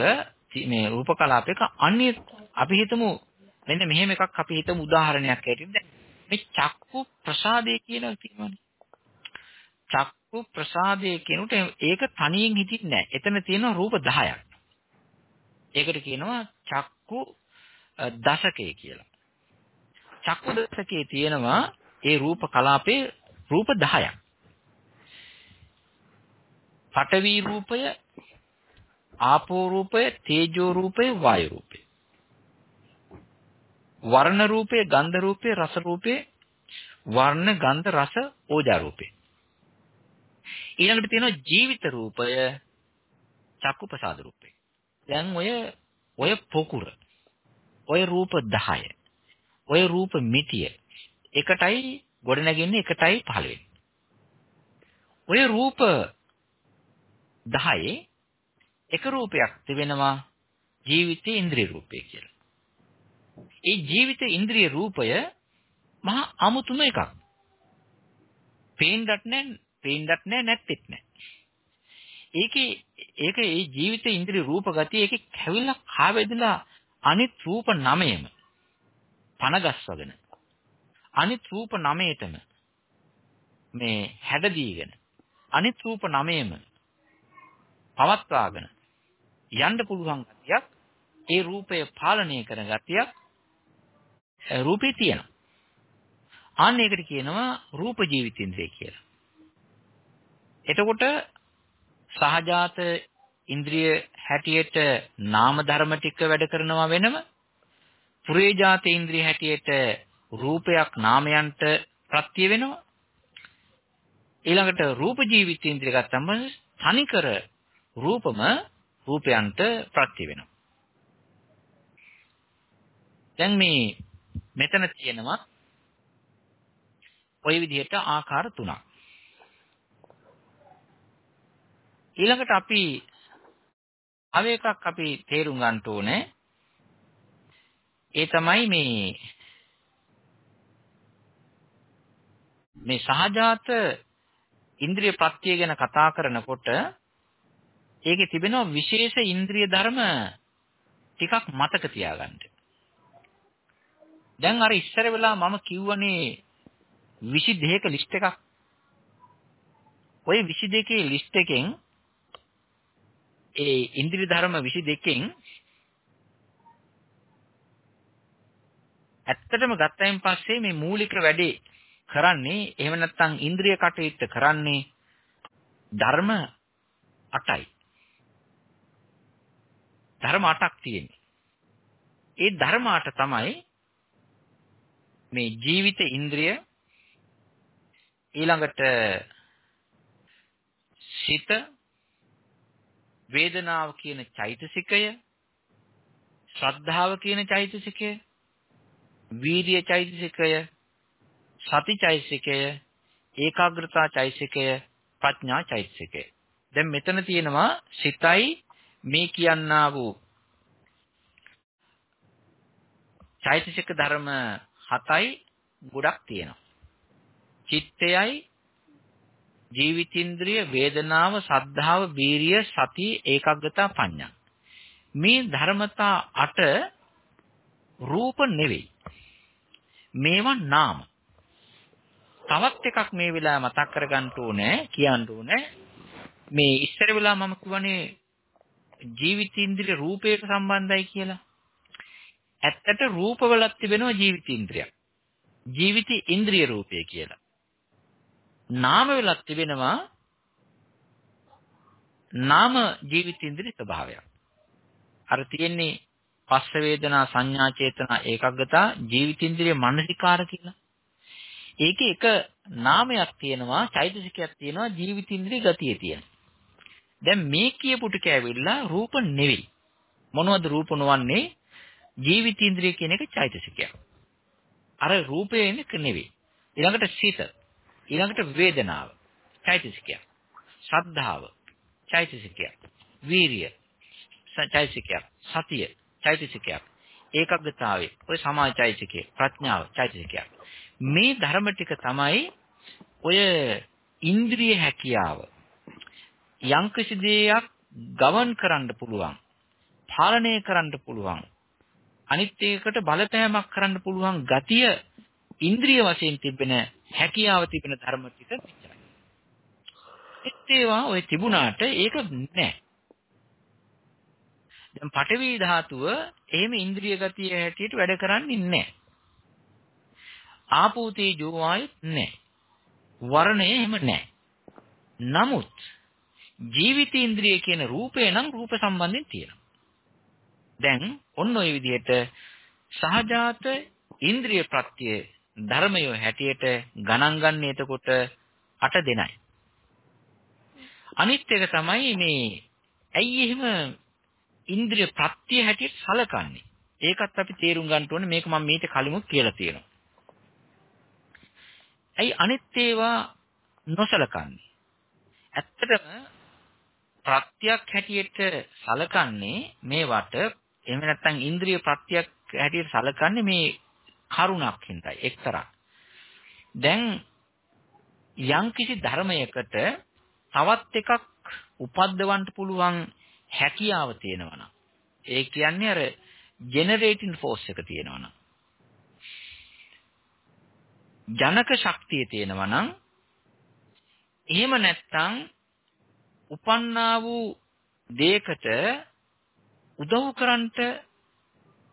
මේ රූප කලාපයක අන්‍ය අපි හිතමු මෙන්න මෙහෙම එකක් අපි හිතමු උදාහරණයක් ඇටියෙ දැන් මේ චක්කු ප්‍රසාදය කියලා තියෙනවානේ. චක්කු ප්‍රසාදය කියනට ඒක තනියෙන් හිටින්නේ නැහැ. එතන තියෙනවා රූප 10ක්. ඒකට කියනවා චක්කු දශකය කියලා. චක්කු දශකයේ තියෙනවා ඒ රූප කලාපේ රූප 10ක්. පඨවි රූපය, ආපෝ රූපය, තේජෝ රූපය, වායු රූපය. වර්ණ රූපය, ගන්ධ රූපය, රස රූපය, වර්ණ, ගන්ධ, රස, ඕජා රූපය. ඊළඟට තියෙනවා ජීවිත රූපය, චක්කු ප්‍රසාද රූපය. දැන් ඔය ඔය පොකුර ඔය රූප 10 ඔය රූප මිතිය එකටයි ගොඩනැගෙන්නේ එකටයි පහළ වෙන්නේ. ඔය රූප 10 එක රූපයක් තිබෙනවා ජීවිතේ ඉන්ද්‍රිය රූපය කියලා. ඒ ජීවිත ඉන්ද්‍රිය රූපය මහා අමුතුම එකක්. පේන්නත් නැහැ, පේන්නත් නැහැ, නැත්තේත් නැහැ. ඒකේ ඒක ඒ ජීවිත ඉන්ද්‍රිය රූප ගතිය ඒකේ කැවිලා කාවැදලා අනිත් රූප නමයම පනගස්වගෙන අනිත් රූප නමයටම මේ හැඩ දීගෙන අනිත් රූප නමයම පවත්වාගෙන යන්න පුළුවන් ගතියක් ඒ රූපය පාලනය කරන ගතියක් රූපේ තියෙනවා. අන්න ඒකට කියනවා රූප ජීවිතින්ද්‍රය කියලා. එතකොට සහජාත ඉන්ද්‍රිය හැටියට නාම ධර්ම ටික වැඩ කරනවා වෙනම පුරේජාත ඉන්ද්‍රිය හැටියට රූපයක් නාමයන්ට ප්‍රත්‍ය වෙනවා. ඊළඟට රූප ජීවිත ඉන්ද්‍රිය ගත්තම තනිකර රූපම රූපයන්ට ප්‍රත්‍ය වෙනවා. දැන් මේ මෙතන තියෙනවා ওই විදිහට ආකාර තුනක්. ඊළඟට අපි තව එකක් අපි තේරුම් ගන්න ඕනේ. ඒ තමයි මේ මේ සහජාත ඉන්ද්‍රිය ප්‍රත්‍ය ගැන කතා කරනකොට ඒකේ තිබෙනවා විශේෂ ඉන්ද්‍රිය ධර්ම ටිකක් මතක තියාගන්න. දැන් අර ඉස්සර වෙලා මම කිව්වනේ 22ක ලිස්ට් එකක්. ওই 22කේ ලිස්ට් එකෙන් ඒ ඉන්ද්‍රිය ධර්ම 22කින් ඇත්තටම ගත්තයින් පස්සේ මේ මූලික වැඩේ කරන්නේ එහෙම නැත්නම් ඉන්ද්‍රිය කටයුත්ත කරන්නේ ධර්ම 8යි. ධර්ම 8ක් තියෙන්නේ. ඒ ධර්ම 8 තමයි මේ ජීවිත ඉන්ද්‍රිය ඊළඟට සිත වේදනාව කියන චෛතසිකය ශ්‍රද්ධාව කියන චෛතසිකය වීර්ය චෛතසිකය සති චෛතසිකය ඒකාග්‍රතා චෛතසිකය ප්‍රඥා චෛතසිකය. දැන් මෙතන තියෙනවා සිතයි මේ කියන්නා වූ චෛතසික ධර්ම හතයි ගොඩක් තියෙනවා. චිත්තයයි ජීවිතින්ද්‍රිය, වේදනාව, සද්ධාව, වීරිය, සතිය, ඒකාග්‍රතා, පඤ්ඤා. මේ ධර්මතා 8 රූප නෙවෙයි. මේවා නාම. තවත් එකක් මේ වෙලාව මතක් කරගන්න ඕනේ, කියන්න ඕනේ. මේ ඉස්සර වෙලා මම කියවනේ ජීවිතින්ද්‍රිය රූපයට සම්බන්ධයි කියලා. ඇත්තට රූපවලත් තිබෙනවා ජීවිතින්ද්‍රියක්. ජීවිති ඉන්ද්‍රිය රූපය කියලා. නාම වෙලක් තිබෙනවා නාම ජීවිතේන්ද්‍රී ස්වභාවයක්. අර තියෙන්නේ පස්ස වේදනා සංඥා චේතනා ඒකග්ගතා ජීවිතේන්ද්‍රිය මානසිකාර කියලා. ඒකේ එක නාමයක් තියෙනවා, චෛතසිකයක් තියෙනවා ජීවිතේන්ද්‍රිය ගතිය තියෙන. දැන් මේ කියපු ටික ඇවිල්ලා රූප නෙවෙයි. මොනවද රූප නොවන්නේ? ජීවිතේන්ද්‍රිය කියන එක චෛතසිකයක්. අර රූපේ එක නෙවෙයි. ඊළඟට සිත. ඊළඟට වේදනාව. චෛතසිකයක්. ශ්‍රද්ධාව. චෛතසිකයක්. වීරිය. චෛතසිකයක්. සතිය. චෛතසිකයක්. ඒකග්ගතාවය. ඔය සමාධි චෛතසිකය. ප්‍රඥාව චෛතසිකයක්. මේ ධර්ම ටික තමයි ඔය ඉන්ද්‍රිය හැකියාව. යම්කිසි දෙයක් ගවන් කරන්න පුළුවන්. පාලනය කරන්න පුළුවන්. අනිත් එකකට බලපෑමක් කරන්න පුළුවන් ගතිය ඉන්ද්‍රිය වශයෙන් තිබෙන හැකියාව තිබෙන ධර්ම ටික මෙච්චරයි. ඒවා ඔය තිබුණාට ඒක නෑ. දැන් පඨවි ධාතුව එහෙම ඉන්ද්‍රිය ගතිය හැටියට වැඩ කරන්නේ නැහැ. ආපෝ තේජෝ වායුත් නැහැ. වර්ණය එහෙම නැහැ. නමුත් ජීවිත ඉන්ද්‍රිය කියන රූපේ නම් රූප සම්බන්ධයෙන් තියෙනවා. දැන් ඔන්න ඔය විදිහට සහජාත ඉන්ද්‍රිය ප්‍රත්‍ය ධර්මය හැටියට ගණන් ගන්න එතකොට 8 දෙනයි. අනිත් එක තමයි මේ ඇයි එහෙම ඉන්ද්‍රිය ප්‍රත්‍ය හැටියට සලකන්නේ. ඒකත් අපි තේරුම් ගන්න ඕනේ මේක මම මීට කලිමුත් කියලා තියෙනවා. ඇයි අනිත් ඒවා නොසලකන්නේ? ඇත්තටම ප්‍රත්‍යක් හැටියට සලකන්නේ මේවට එහෙම නැත්නම් ඉන්ද්‍රිය ප්‍රත්‍යක් හැටියට සලකන්නේ මේ කරුණක් හින්දායි එක්තරා. දැන් යම්කිසි ධර්මයකට තවත් එකක් උපද්දවන්න පුළුවන් හැකියාව තියෙනවා ඒ කියන්නේ අර ජෙනරේටින් ෆෝස් එක තියෙනවා ජනක ශක්තිය තියෙනවා නම් එහෙම නැත්නම් උපන්නා වූ දෙයකට උදව් කරන්නට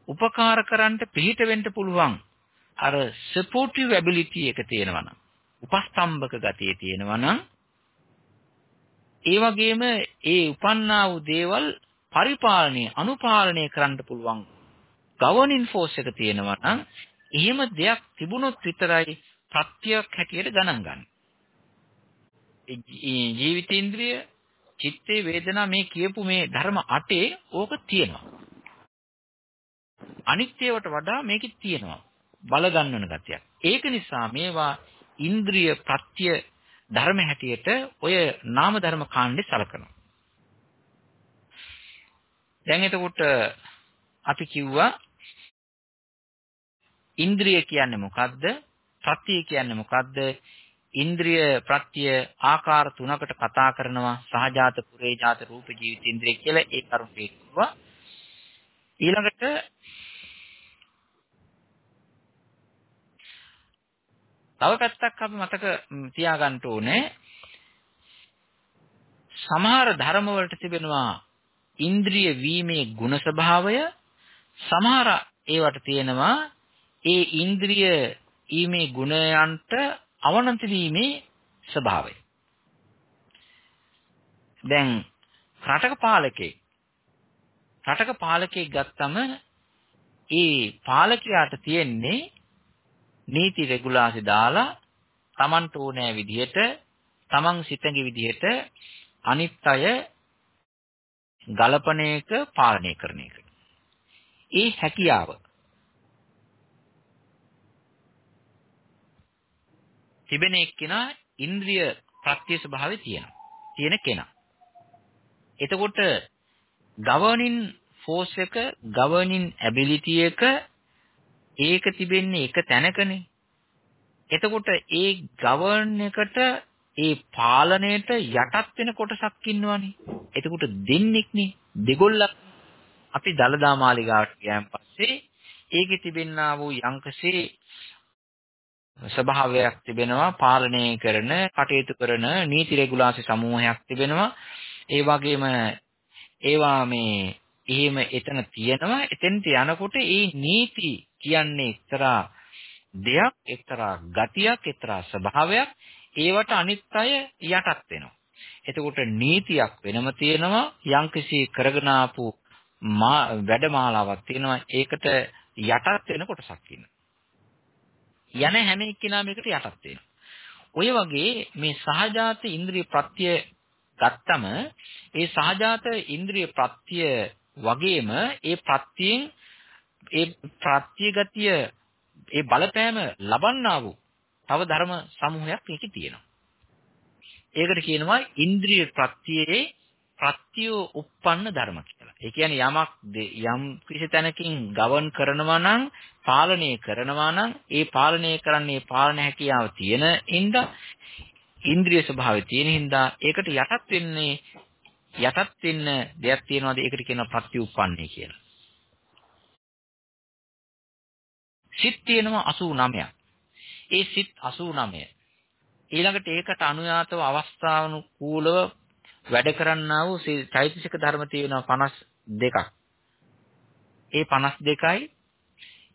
උපකාර කරන්නට පිළිහිට වෙන්න පුළුවන් අර සපෝටිව් ඇබිලිටි එක තියෙනවා නම් උපස්තම්භක ගතිය තියෙනවා නම් ඒ වගේම ඒ උපන්නා වූ දේවල් පරිපාලනය අනුපාලනය කරන්න පුළුවන් ගවර්නින් ෆෝස් එක තියෙනවා නම් එහෙම දෙයක් තිබුණොත් විතරයි ප්‍රත්‍යක් හැටියට ගණන් ගන්න. ජීවිතේන්ද්‍රිය, චිත්තේ වේදනා මේ කියපු මේ ධර්ම අටේ ඕක තියෙනවා. අනිත්‍යවට වඩා මේකේ තියෙනවා. බල ගන්නවන ගතියක්. ඒක නිසා මේවා ඉන්ද්‍රිය ප්‍රත්‍ය ධර්ම හැටියට ඔය නාම ධර්ම කාණ්ඩේ සලකනවා. දැන් එතකොට අපි කිව්වා ඉන්ද්‍රිය කියන්නේ මොකද්ද? ප්‍රත්‍ය කියන්නේ මොකද්ද? ඉන්ද්‍රිය ප්‍රත්‍ය ආකාර තුනකට කතා කරනවා සහජාත පුරේජාත රූප ජීවිත ඉන්ද්‍රිය කියලා ඒ කරුණ කිව්වා. ඊළඟට තව පැත්තක් අපි මතක තියාගන්න ඕනේ. සමහර ධර්ම වලට තිබෙනවා ඉන්ද්‍රිය වීමේ ගුණ ස්වභාවය. සමහර ඒවට තියෙනවා ඒ ඉන්ද්‍රිය ඊමේ ගුණයන්ට අවනති වීමේ ස්වභාවය. දැන් රටක පාලකෙක් රටක පාලකෙක් ගත්තම ඒ පාලකයාට තියෙන්නේ නීති රෙගුලාසි දාලා Tamanට ඕනෑ විදිහට Taman සිතගේ විදිහට අනිත් අය ගලපන එක පාලනය කරන එක. ඒ හැකියාව තිබෙන එක්කෙනා ඉන්ද්‍රිය ප්‍රත්‍ය ස්වභාවය තියෙනවා. තියෙන කෙනා. එතකොට governing force එක governing ability එක ඒක තිබෙන්නේ එක තැනකනේ. එතකොට ඒ ගවර්න් එකට ඒ පාලනයට යටත් වෙන කොටසක් ඉන්නවනේ. එතකොට දෙන්නෙක්නේ දෙගොල්ලක් අපි දලදා මාලිගාවට ගියන් පස්සේ ඒකේ තිබෙන්නා වූ යංකසේ ස්වභාවයක් තිබෙනවා පාලනය කරන කටයුතු කරන නීති රෙගුලාසි සමූහයක් තිබෙනවා ඒ වගේම ඒවා මේ එහෙම එතන තියෙනවා එතෙන්ට යනකොට ඒ නීති කියන්නේ එක්තරා දෙයක් එක්තරා ගතියක් එක්තරා ස්වභාවයක් ඒවට අනිත් අය යටත් වෙනවා. එතකොට නීතියක් වෙනම තියෙනවා යම්කිසි කරගෙන ආපු වැඩමාලාවක් තියෙනවා ඒකට යටත් වෙන කොටසක් ඉන්නවා. යන හැම එක්කිනාම එකට යටත් වෙනවා. ඔය වගේ මේ සහජාත ඉන්ද්‍රිය ප්‍රත්‍ය ගත්තම ඒ සහජාත ඉන්ද්‍රිය ප්‍රත්‍ය වගේම ඒ ප්‍රත්‍යයෙන් ඒ ප්‍රත්‍ය ගතිය ඒ බලපෑම ලබන්නා වූ තව ධර්ම සමූහයක් ඒකේ තියෙනවා. ඒකට කියනවා ඉන්ද්‍රිය ප්‍රත්‍යයේ ප්‍රත්‍ය උප්පන්න ධර්ම කියලා. ඒ කියන්නේ යමක් යම් කිසි තැනකින් ගවන් කරනවා නම් පාලනය කරනවා නම් ඒ පාලනය කරන්නේ පාලන හැකියාව තියෙන හින්දා ඉන්ද්‍රිය ස්වභාවය තියෙන හින්දා ඒකට යටත් වෙන්නේ යටත් වෙන්න දෙයක් තියෙනවාද ඒකට කියනවා ප්‍රත්‍යඋප්පන්නේ කියලා. සිත් තියෙනවා 89ක්. ඒ සිත් 89 ඊළඟට ඒකට අනුයාතව අවස්ථානුකූලව වැඩ කරන්නා වූ චෛතසික ධර්ම තියෙනවා 52ක්. ඒ 52යි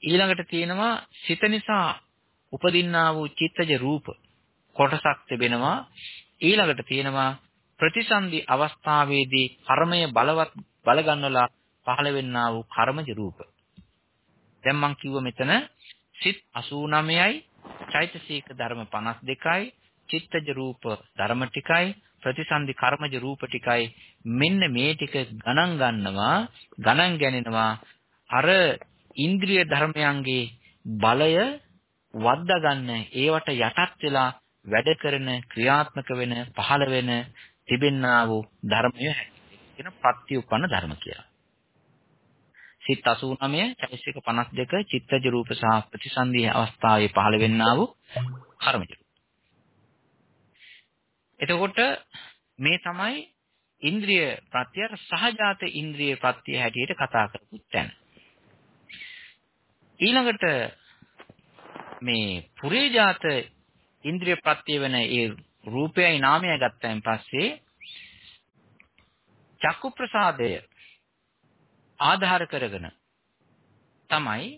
ඊළඟට තියෙනවා සිත නිසා උපදින්නා වූ චිත්තජ රූප කොටසක් තිබෙනවා. ඊළඟට තියෙනවා ප්‍රතිසන්දි අවස්ථාවේදී කර්මය බලවත් බලගන්නලා පහළ වෙන්නා වූ කර්මජ රූප. දැන් මම කිව්ව මෙතන සිත් 89යි චෛතසික ධර්ම 52යි චිත්තජ රූප ධර්ම ටිකයි ප්‍රතිසන්දි කර්මජ රූප ටිකයි මෙන්න මේ ටික ගණන් ගන්නවා ගණන් ගැනෙනවා අර ඉන්ද්‍රිය ධර්මයන්ගේ බලය වද්දා ගන්න ඒවට යටත් වෙලා වැඩ කරන ක්‍රියාත්මක වෙන පහළ වෙන තිබෙන්නා වූ ධර්මය කියන ප්‍රත්‍යඋපන්න ධර්ම කියලා. සිත් 89 චෛසික 52 චිත්තජ රූප සහ ප්‍රතිසන්දී අවස්ථාවේ පහළ වෙන්නා වූ කර්මජ රූප. එතකොට මේ තමයි ඉන්ද්‍රිය ප්‍රත්‍ය සහජාත ඉන්ද්‍රිය ප්‍රත්‍ය හැටියට කතා කරපු තැන. ඊළඟට මේ පුරේජාත ඉන්ද්‍රිය ප්‍රත්‍ය වෙන ඒ රූපයයි නාමයයි ගත්තයින් පස්සේ චක්කු ප්‍රසාදය ආධාර කරගෙන තමයි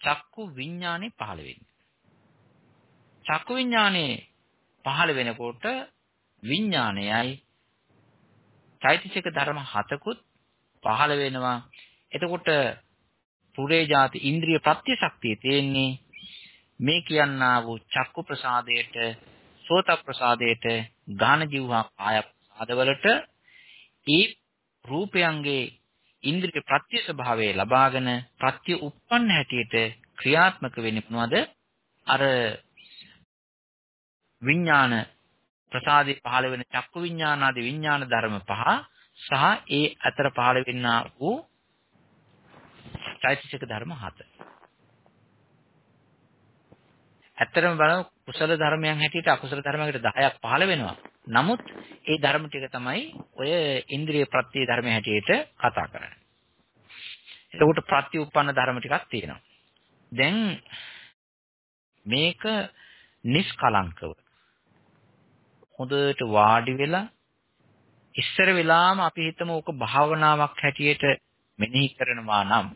චක්කු විඥානේ පහළ වෙන්නේ. චක්කු විඥානේ පහළ වෙනකොට විඥානයයි චෛතසික ධර්ම හතකුත් පහළ වෙනවා. එතකොට පුරේ ಜಾති ඉන්ද්‍රිය ප්‍රත්‍ය ශක්තිය තියෙන්නේ මේ කියන්නා වූ චක්කු ප්‍රසාදයට සෝත ප්‍රසාදයට ගාන ජීවහා කාය ප්‍රසාදවලට ඒ රූපයන්ගේ ඉන්ද්‍රිය ප්‍රත්‍ය ස්වභාවය ලබාගෙන ප්‍රත්‍ය උප්පන්න හැටියට ක්‍රියාත්මක වෙන්නේ මොනවද අර විඥාන ප්‍රසාදේ පහළ වෙන චක්කු විඥාන ආදී විඥාන ධර්ම පහ සහ ඒ අතර පහළ වෙන්නා වූ චෛතසික ධර්ම හත. ඇත්තටම බලමු කුසල ධර්මයන් හැටියට අකුසල ධර්මයකට 10ක් පහළ වෙනවා. නමුත් ඒ ධර්ම ටික තමයි ඔය ඉන්ද්‍රිය ප්‍රත්‍ය ධර්ම හැටියට කතා කරන්නේ. එතකොට ප්‍රත්‍යඋප්පන්න ධර්ම ටිකක් තියෙනවා. දැන් මේක නිස්කලංකව හොඳට වාඩි වෙලා ඉස්සර වෙලාම අපි හිතමු ඕක භාවනාවක් හැටියට මෙනෙහි කරනවා නම්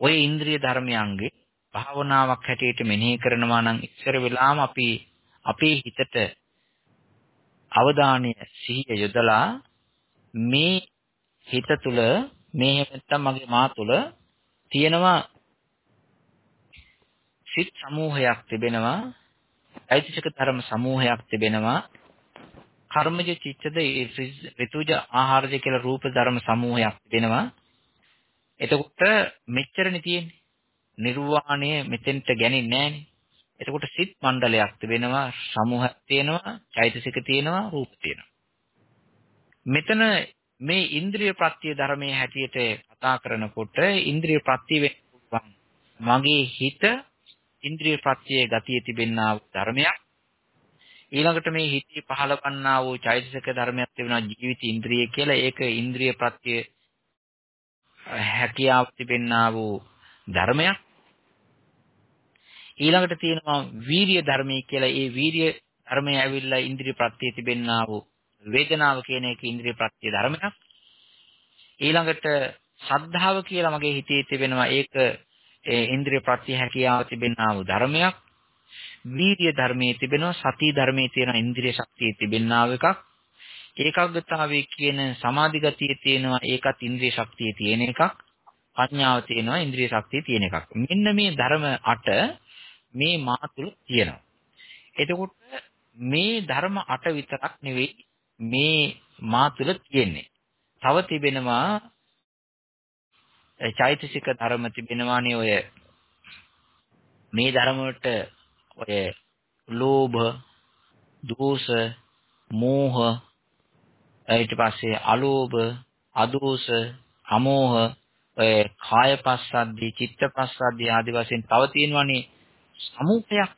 ඔය ඉන්ද්‍රිය ධර්මයන්ගේ භාවනාවක් හැටියට මෙනෙහි කරනවා නම් ඉස්සර වෙලාම අපි අපේ හිතට අවධානය සිහිය යොදලා මේ හිත තුළ මේ නැත්තම් මගේ මා තුළ තියෙනවා සිත් සමූහයක් තිබෙනවා චෛතසික ධර්ම සමූහයක් තිබෙනවා. කර්මජ චිත්තද ඍතුජ ආහාරජ කියලා රූප ධර්ම සමූහයක් තිබෙනවා. එතකොට මෙච්චරනේ තියෙන්නේ. නිර්වාණය මෙතෙන්ට ගැනින්නේ නැහනේ. එතකොට සිත් මණ්ඩලයක් තිබෙනවා සමූහයක් තියෙනවා චෛතසික තියෙනවා රූප තියෙනවා. මෙතන මේ ඉන්ද්‍රිය ප්‍රත්‍ය ධර්මයේ හැටියට කතා කරනකොට ඉන්ද්‍රිය ප්‍රත්‍ය වෙන්න මගේ හිත ඉන්ද්‍රිය ප්‍රත්‍යයේ ගතිය තිබෙනා වූ ධර්මයක්. ඊළඟට මේ හිතේ පහළවන්නා වූ චෛතසික ධර්මයක් තිබෙනවා ජීවිත ඉන්ද්‍රිය කියලා. ඒක ඉන්ද්‍රිය ප්‍රත්‍ය හැකියාව තිබෙනා වූ ධර්මයක්. ඊළඟට තියෙනවා වීරිය ධර්මයේ කියලා. ඒ වීරිය ධර්මය ඇවිල්ලා ඉන්ද්‍රිය ප්‍රත්‍ය තිබෙනා වූ වේදනාව කියන එක ඉන්ද්‍රිය ප්‍රත්‍ය ධර්මයක්. ඊළඟට ශ්‍රද්ධාව කියලා මගේ හිතේ තිබෙනවා. ඒක ඒ ඉන්ද්‍රිය ප්‍රත්‍ය හැකියාව තිබෙනා වූ ධර්මයක්. වීර්ය ධර්මයේ තිබෙනවා. සති ධර්මයේ තියෙන ඉන්ද්‍රිය ශක්තිය තිබෙනාව එකක්. ඒකාග්‍රතාවයේ කියන සමාධි ගතිය තියෙනවා. ඒකත් ඉන්ද්‍රිය ශක්තිය තියෙන එකක්. ප්‍රඥාව තියෙනවා. ඉන්ද්‍රිය ශක්තිය තියෙන එකක්. මෙන්න මේ ධර්ම 8 මේ මා තුල තියෙනවා. එතකොට මේ ධර්ම 8 විතරක් නෙවෙයි මේ මා තුල තියෙන්නේ. තව තිබෙනවා චෛතසික ධර්ම තිබෙනවානේ ඔය මේ ධර්ම වලට ඔය ලෝභ, දෝෂ, මෝහ ඊට පස්සේ අලෝභ, අදෝෂ, අමෝහ ඔය කාය පස්සද්ධි, චිත්ත පස්සද්ධි ආදි වශයෙන් තව තියෙනවානේ. සමුපයක්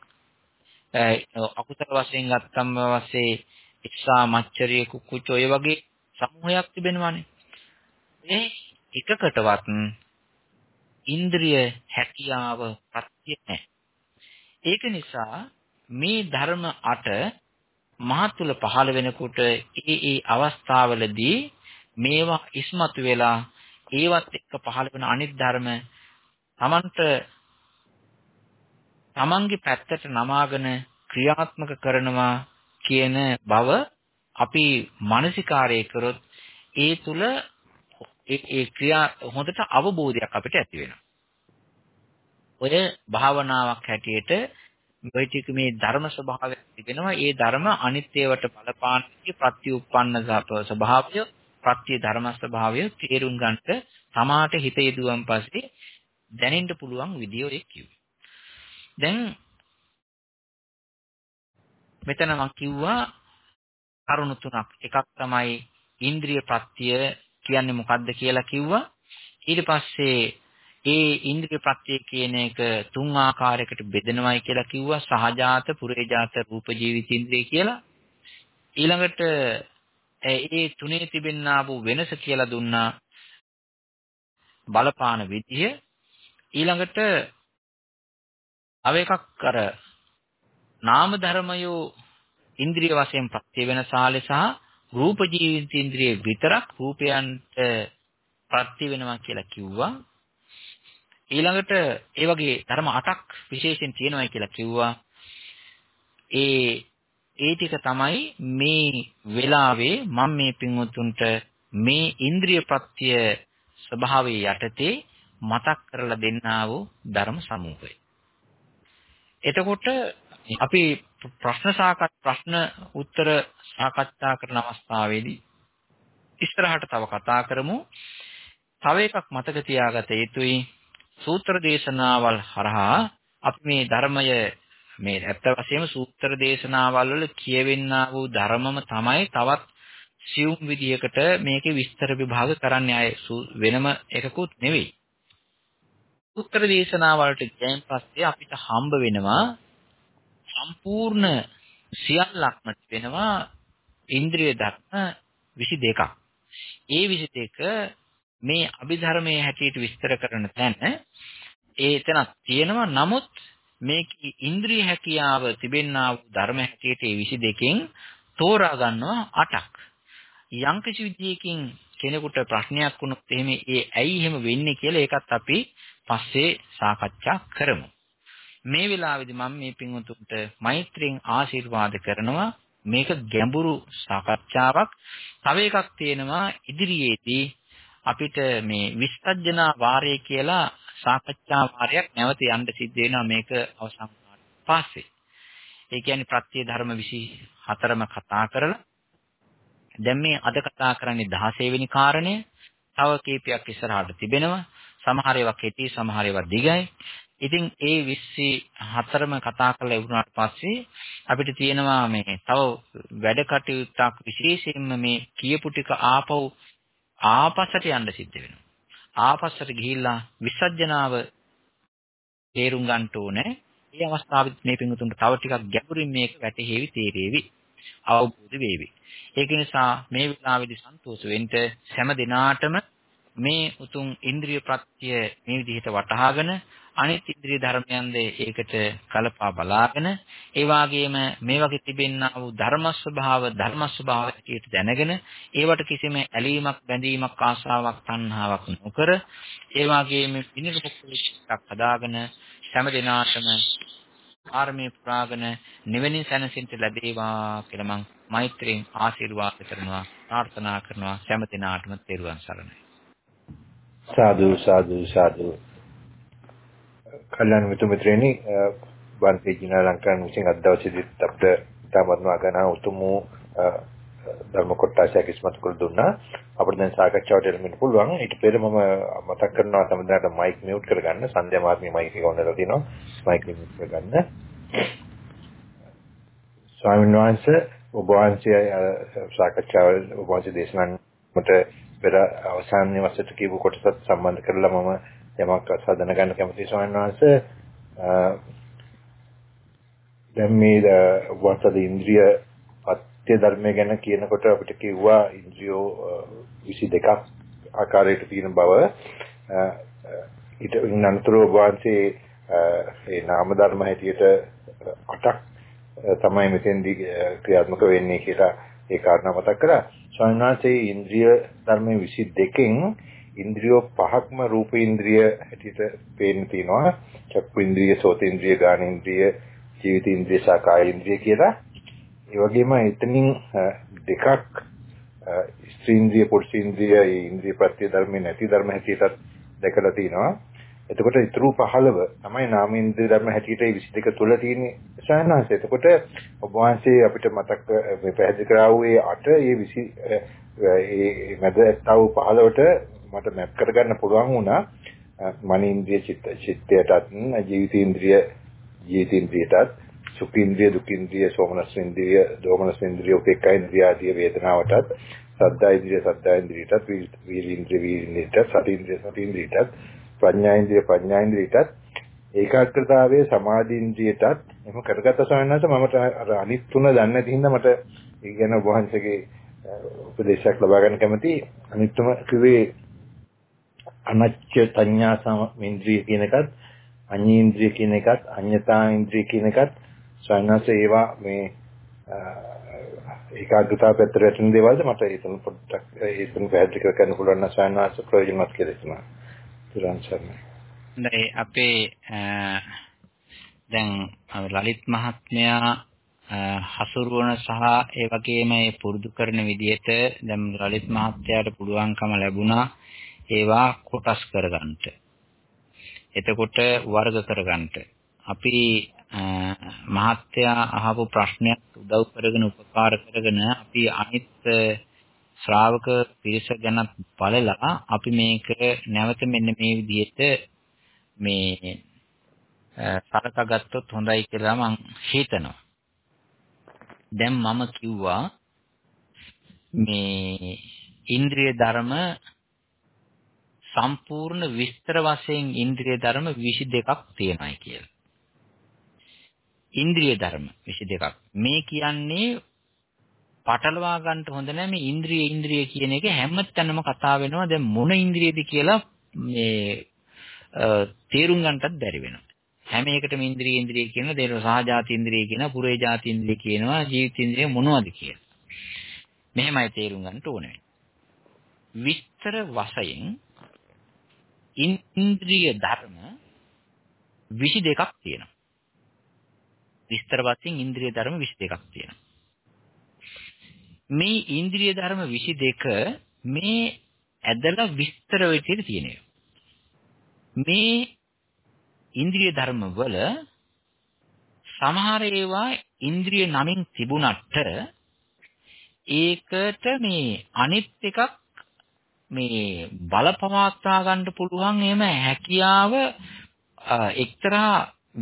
අකුසල වශයෙන් ගත්තම වශයෙන් ඉස්සා මච්චරිය කුකුච ඔය වගේ සමූහයක් තිබෙනවානේ. ඒ එකකටවත් ඉන්ද්‍රිය හැකියාව ප්‍රත්‍ය නැහැ. ඒක නිසා මේ ධර්ම 8 මහත් තුල පහළ වෙනකොට ඒ ඒ අවස්ථාවලදී මේවා ඉස්මතු වෙලා ඒවත් එක්ක පහළ වෙන අනිත් ධර්ම තමන්ට තමන්ගේ පැත්තට නමාගෙන ක්‍රියාත්මක කරනවා කියන බව අපි මානසිකාරය කරොත් ඒ තුල ඒ ඒ ක්‍රියා හොඳට අවබෝධයක් අපිට ඇති වෙනවා. ඔය භාවනාවක් හැටියට ඔය ටික මේ ධර්ම ස්වභාවය තිබෙනවා. ඒ ධර්ම අනිත්‍යවට බලපාන්නේ ප්‍රත්‍යඋප්පන්න ස්වභාවය, ප්‍රත්‍ය ධර්ම ස්වභාවය තේරුම් ගන්නට තමාට හිත යදුවන් පස්සේ දැනෙන්න පුළුවන් විදිය ඔය කිව්වේ. දැන් මෙතන මම කිව්වා කරුණු තුනක්. එකක් තමයි ඉන්ද්‍රිය ප්‍රත්‍ය කියන්නේ මොකක්ද කියලා කිව්වා. ඊට පස්සේ ඒ ඉන්ද්‍රිය ප්‍රත්‍ය කියන එක තුන් ආකාරයකට බෙදෙනවයි කියලා කිව්වා. සහජාත, පුරේජාත, රූප ජීවිත ඉන්ද්‍රිය කියලා. ඊළඟට ඒ තුනේ තිබෙනා වූ වෙනස කියලා දුන්නා. බලපාන විදිය. ඊළඟට තව එකක් අර නාම ධර්මයෝ ඉන්ද්‍රිය වශයෙන් ප්‍රත්‍ය වෙන සාලේ සහ රූප ජීවිත ඉන්ද්‍රිය විතරක් රූපයන්ට ප්‍රත්‍ය වෙනවා කියලා කිව්වා. ඊළඟට ඒ වගේ ධර්ම 8ක් විශේෂයෙන් තියෙනවා කියලා කිව්වා. ඒ ඒ ටික තමයි මේ වෙලාවේ මම මේ පින්වතුන්ට මේ ඉන්ද්‍රිය ප්‍රත්‍ය ස්වභාවයේ යටතේ මතක් කරලා දෙන්නා වූ ධර්ම සමූහය. එතකොට අපි ප්‍රශ්න සාකච්ඡා ප්‍රශ්න උත්තර සාකච්ඡා කරන අවස්ථාවේදී ඉස්සරහට තව කතා කරමු. තව එකක් මතක තියාගත යුතුයි. සූත්‍ර දේශනාවල් හරහා අපි මේ ධර්මය මේ ඇත්ත වශයෙන්ම සූත්‍ර දේශනාවල් වල කියවෙන්නා වූ ධර්මම තමයි තවත් සියුම් විදියකට මේකේ විස්තර විභාග කරන්න ආයේ වෙනම එකකුත් නෙවෙයි. සූත්‍ර දේශනාවලට ගියන් පස්සේ අපිට හම්බ වෙනවා සම්පූර්ණ සියල්ලක්ම වෙනවා ඉන්ද්‍රිය ධර්ම 22ක්. ඒ 22 මේ අභිධර්මයේ හැටියට විස්තර කරන තැන ඒ එතනක් තියෙනවා නමුත් මේක ඉන්ද්‍රිය හැකියාව තිබෙනා වූ ධර්ම හැටියට ඒ 22කින් තෝරා ගන්නවා 8ක් යම්කිසි විදියකින් කෙනෙකුට ප්‍රශ්නයක් වුණොත් එහෙම ඒ ඇයි එහෙම වෙන්නේ කියලා ඒකත් අපි පස්සේ සාකච්ඡා කරමු මේ වෙලාවේදී මම මේ පින්වතුන්ට මෛත්‍රියෙන් ආශිර්වාද කරනවා මේක ගැඹුරු සාකච්ඡාවක් තව එකක් තියෙනවා ඉදිරියේදී අපිට මේ විස්තජ්ජනා වාරය කියලා සාකච්ඡා වාරයක් නැවත යන්න සිද්ධ වෙනවා මේක අවසන් වුණාට පස්සේ. ඒ කියන්නේ ප්‍රත්‍ය ධර්ම 24ම කතා කරලා දැන් මේ අද කතා කරන්නේ 16 වෙනි කාරණය. තව කීපයක් ඉස්සරහට තිබෙනවා. සමහර ඒවා කෙටි, සමහර ඒවා දිගයි. ඉතින් ඒ 24ම කතා කරලා ඉවරනාට පස්සේ අපිට තියෙනවා මේ තව වැඩ කටයුත්තක් විශේෂයෙන්ම මේ කියපු ටික ආපහු ආපස්සට යන්න සිද්ධ වෙනවා. ආපස්සට ගිහිල්ලා විසර්ජනාව තේරුම් ගන්න ඕනේ. මේ අවස්ථාවෙත් මේ පිඟුතුන්ට තව ටිකක් ගැඹුරින් මේක වැටහෙවි තේරෙවි. අවබෝධ වේවි. ඒක නිසා මේ වෙලාවේදී සන්තෝෂ වෙන්න හැම දිනාටම මේ උතුම් ඉන්ද්‍රිය ප්‍රත්‍ය මේ විදිහට වටහාගෙන අනිත් ඉන්ද්‍රිය ධර්මයන්ද ඒකට කලපා බලාගෙන ඒ වගේම මේ වගේ තිබෙනා වූ ධර්ම ස්වභාව ධර්ම ස්වභාව හැටියට දැනගෙන ඒවට කිසිම ඇලීමක් බැඳීමක් ආශාවක් තණ්හාවක් නොකර ඒ වගේම පිනිරපොක්කක් හදාගෙන හැම දිනාටම පාරමී පුරාගෙන නිවෙනින් සැනසෙන්න ලැබේවා කියලා මං මෛත්‍රියෙන් ආශිර්වාද කරනවා ප්‍රාර්ථනා කරනවා. සෑම දිනාටම තෙරුවන් සරණයි. සාදු සාදු සාදු. කල්‍යාණ මිතු මිත්‍රයනි වන්ති ජින ලංකාවේ විසින් අද දවසේදීත් අපිට තමත්ම ගන්න උතුම් ධර්ම කොටසක් ඉස්මතු කර දුන්නා. අපිට දැන් සාකච්ඡාවට එළඹෙන්න පුළුවන්. ඊට පෙර මම මතක් කරනවා සම්බන්ධයට මයික් මියුට් කරගන්න. සන්ධ්‍යා මාත්මේ මයික් එක ඔන් කරලා තියෙනවා. මයික් මියුට් කරගන්න. ස්වාමීන් වහන්සේ ඔබ වහන්සේ සාකච්ඡාව ඔබ වහන්සේ දේශනාවට පෙර අවසාන වසරට කියපු කොටසත් සම්බන්ධ කරලා මම යමක් සාධන ගන්න කැමතියි ස්වාමීන් වහන්සේ දැන් මේ වසද ඉන්ද්‍රිය පත්‍ය ධර්මය ගැන කියනකොට අපිට කිව්වා ඉන්ද්‍රියෝ 22ක් ආකාරයට තියෙන බව ඊට අනතුරුව වහන්සේ ඒ නාම ධර්ම හැටියට අටක් තමයි මෙතෙන්දී ක්‍රියාත්මක වෙන්නේ කියලා ඒ කාරණා මතක් කරා. ස්වාමීන් වහන්සේ ඉන්ද්‍රිය ධර්ම 22කින් ඉන්ද්‍රියෝ පහක්ම රූප ඉන්ද්‍රිය හැටියට පේන්න තියෙනවා. චක්කු ඉන්ද්‍රිය, සෝත ඉන්ද්‍රිය, ගාන ඉන්ද්‍රිය, ජීවිත ඉන්ද්‍රිය සහ කාය ඉන්ද්‍රිය කියලා. ඒ වගේම එතනින් දෙකක් ස්ත්‍රීන්ද්‍රිය, පුරුෂේන්ද්‍රිය, ඉන්ද්‍රිය ප්‍රත්‍ය ධර්ම නැති ධර්ම හැටියට දැකලා තිනවා. එතකොට ඊතුරු 15 තමයි නාමේන්ද්‍රිය ධර්ම හැටියට 22 තුල තියෙන්නේ ශානහස. එතකොට ඔබ වහන්සේ අපිට මතක් මේ පැහැදිලි කරා වූ ඒ 8 ඒ 20 ඒ මැද තව 15ට මට මැප් කරගන්න පුළුවන් වුණා. මනින්ද්‍රිය චිත්ත චිත්තයටත් ජීවිතේන්ද්‍රිය ජීවිතේන්ද්‍රියටත් සුඛේන්ද්‍රිය දුක්ඛේන්ද්‍රිය සෝමනස්ේන්ද්‍රිය දෝමනස්ේන්ද්‍රිය උපේක්ඛේන්ද්‍රිය ආදී වේදනාවටත් සද්දායින්ද්‍රිය සද්දායින්ද්‍රියටත් වීරීන්ද්‍රිය වීරීන්ද්‍රියටත් සතීන්ද්‍රිය සතීන්ද්‍රියටත් ප්‍රඥායින්ද්‍රිය ප්‍රඥායින්ද්‍රියටත් ඒකාග්‍රතාවයේ සමාධිඉන්ද්‍රියටත් එහෙම කරගත්ත ස්වාමීන් වහන්සේ මම අර අනිත් තුන දන්නේ නැති හින්දා මට ඒ ගැන වහන්සේගේ උපදේශයක් ලබා ගන්න කැමතියි. අනිත් තුන කිව්වේ අනච්ච සංඥා සමින්ද්‍රිය කියන එකත් අඤ්ඤේන්ද්‍රිය කියන එකත් අඤ්ඤතා ඉන්ද්‍රිය කියන එකත් ස්වාමීන් වහන්සේ ඒවා මේ ඒකාග්‍රතාව පැත්තට වැටෙන දේවල්ද මට ඒතන පොඩ්ඩක් ඒතන පැහැදිලි කර ගන්න පුළුවන් නම් ස්වාමීන් වහන්සේ ප්‍රයෝජනවත් කියලා හිතනවා තුරන් සරණයි. හොඳයි අපේ දැන් ලලිත් මහත්මයා හසුරුවන සහ ඒ වගේම ඒ පුරුදු කරන විදිහට දැන් ලලිත් මහත්තයාට පුළුවන්කම ලැබුණා ඒවා කොටස් කරගන්න. එතකොට වර්ග කරගන්න. අපි මහත්තයා අහපු ප්‍රශ්නයක් උදව් කරගෙන උපකාර කරගෙන අපි අනිත් ශ්‍රාවක පිරිස ගැන බලලා අපි මේක නැවත මෙන්න මේ විදිහට මේ සලකා ගත්තොත් හොඳයි කියලා මම හිතනවා. දැන් මම කිව්වා මේ ඉන්ද්‍රිය ධර්ම සම්පූර්ණ විස්තර වශයෙන් ඉන්ද්‍රිය ධර්ම 22ක් තියෙනයි කියලා. ඉන්ද්‍රිය ධර්ම 22ක්. මේ කියන්නේ පටලවා ගන්න හොඳ නැහැ මේ ඉන්ද්‍රිය ඉන්ද්‍රිය කියන එක. හැමතැනම කතා වෙනවා දැන් මොන ඉන්ද්‍රියද කියලා මේ තේරුම් ගන්නටත් බැරි වෙනවා. හැම එකටම ඉන්ද්‍රිය ඉන්ද්‍රිය කියන දේ සහජාති ඉන්ද්‍රිය කියන පුරේ ජාති ඉන්ද්‍රිය කියනවා ජීවිත ඉන්ද්‍රිය මොනවද කියලා. මෙහෙමයි තේරුම් ගන්නට ඕනේ. විස්තර වශයෙන් ඉන්ද්‍රිය ධර්ම 22ක් තියෙනවා. විස්තර වශයෙන් ඉන්ද්‍රිය ධර්ම 22ක් තියෙනවා. මේ ඉන්ද්‍රිය ධර්ම 22 මේ ඇදලා විස්තර වෙච්ච තියෙනවා. මේ ඉන්ද්‍රිය ධර්ම වල සමහර ඒවා ඉන්ද්‍රිය නමින් තිබුණට ඒකට මේ අනිත් එකක් මේ බලපවත්වා ගන්න පුළුවන් එහෙම හැකියාව එක්තරා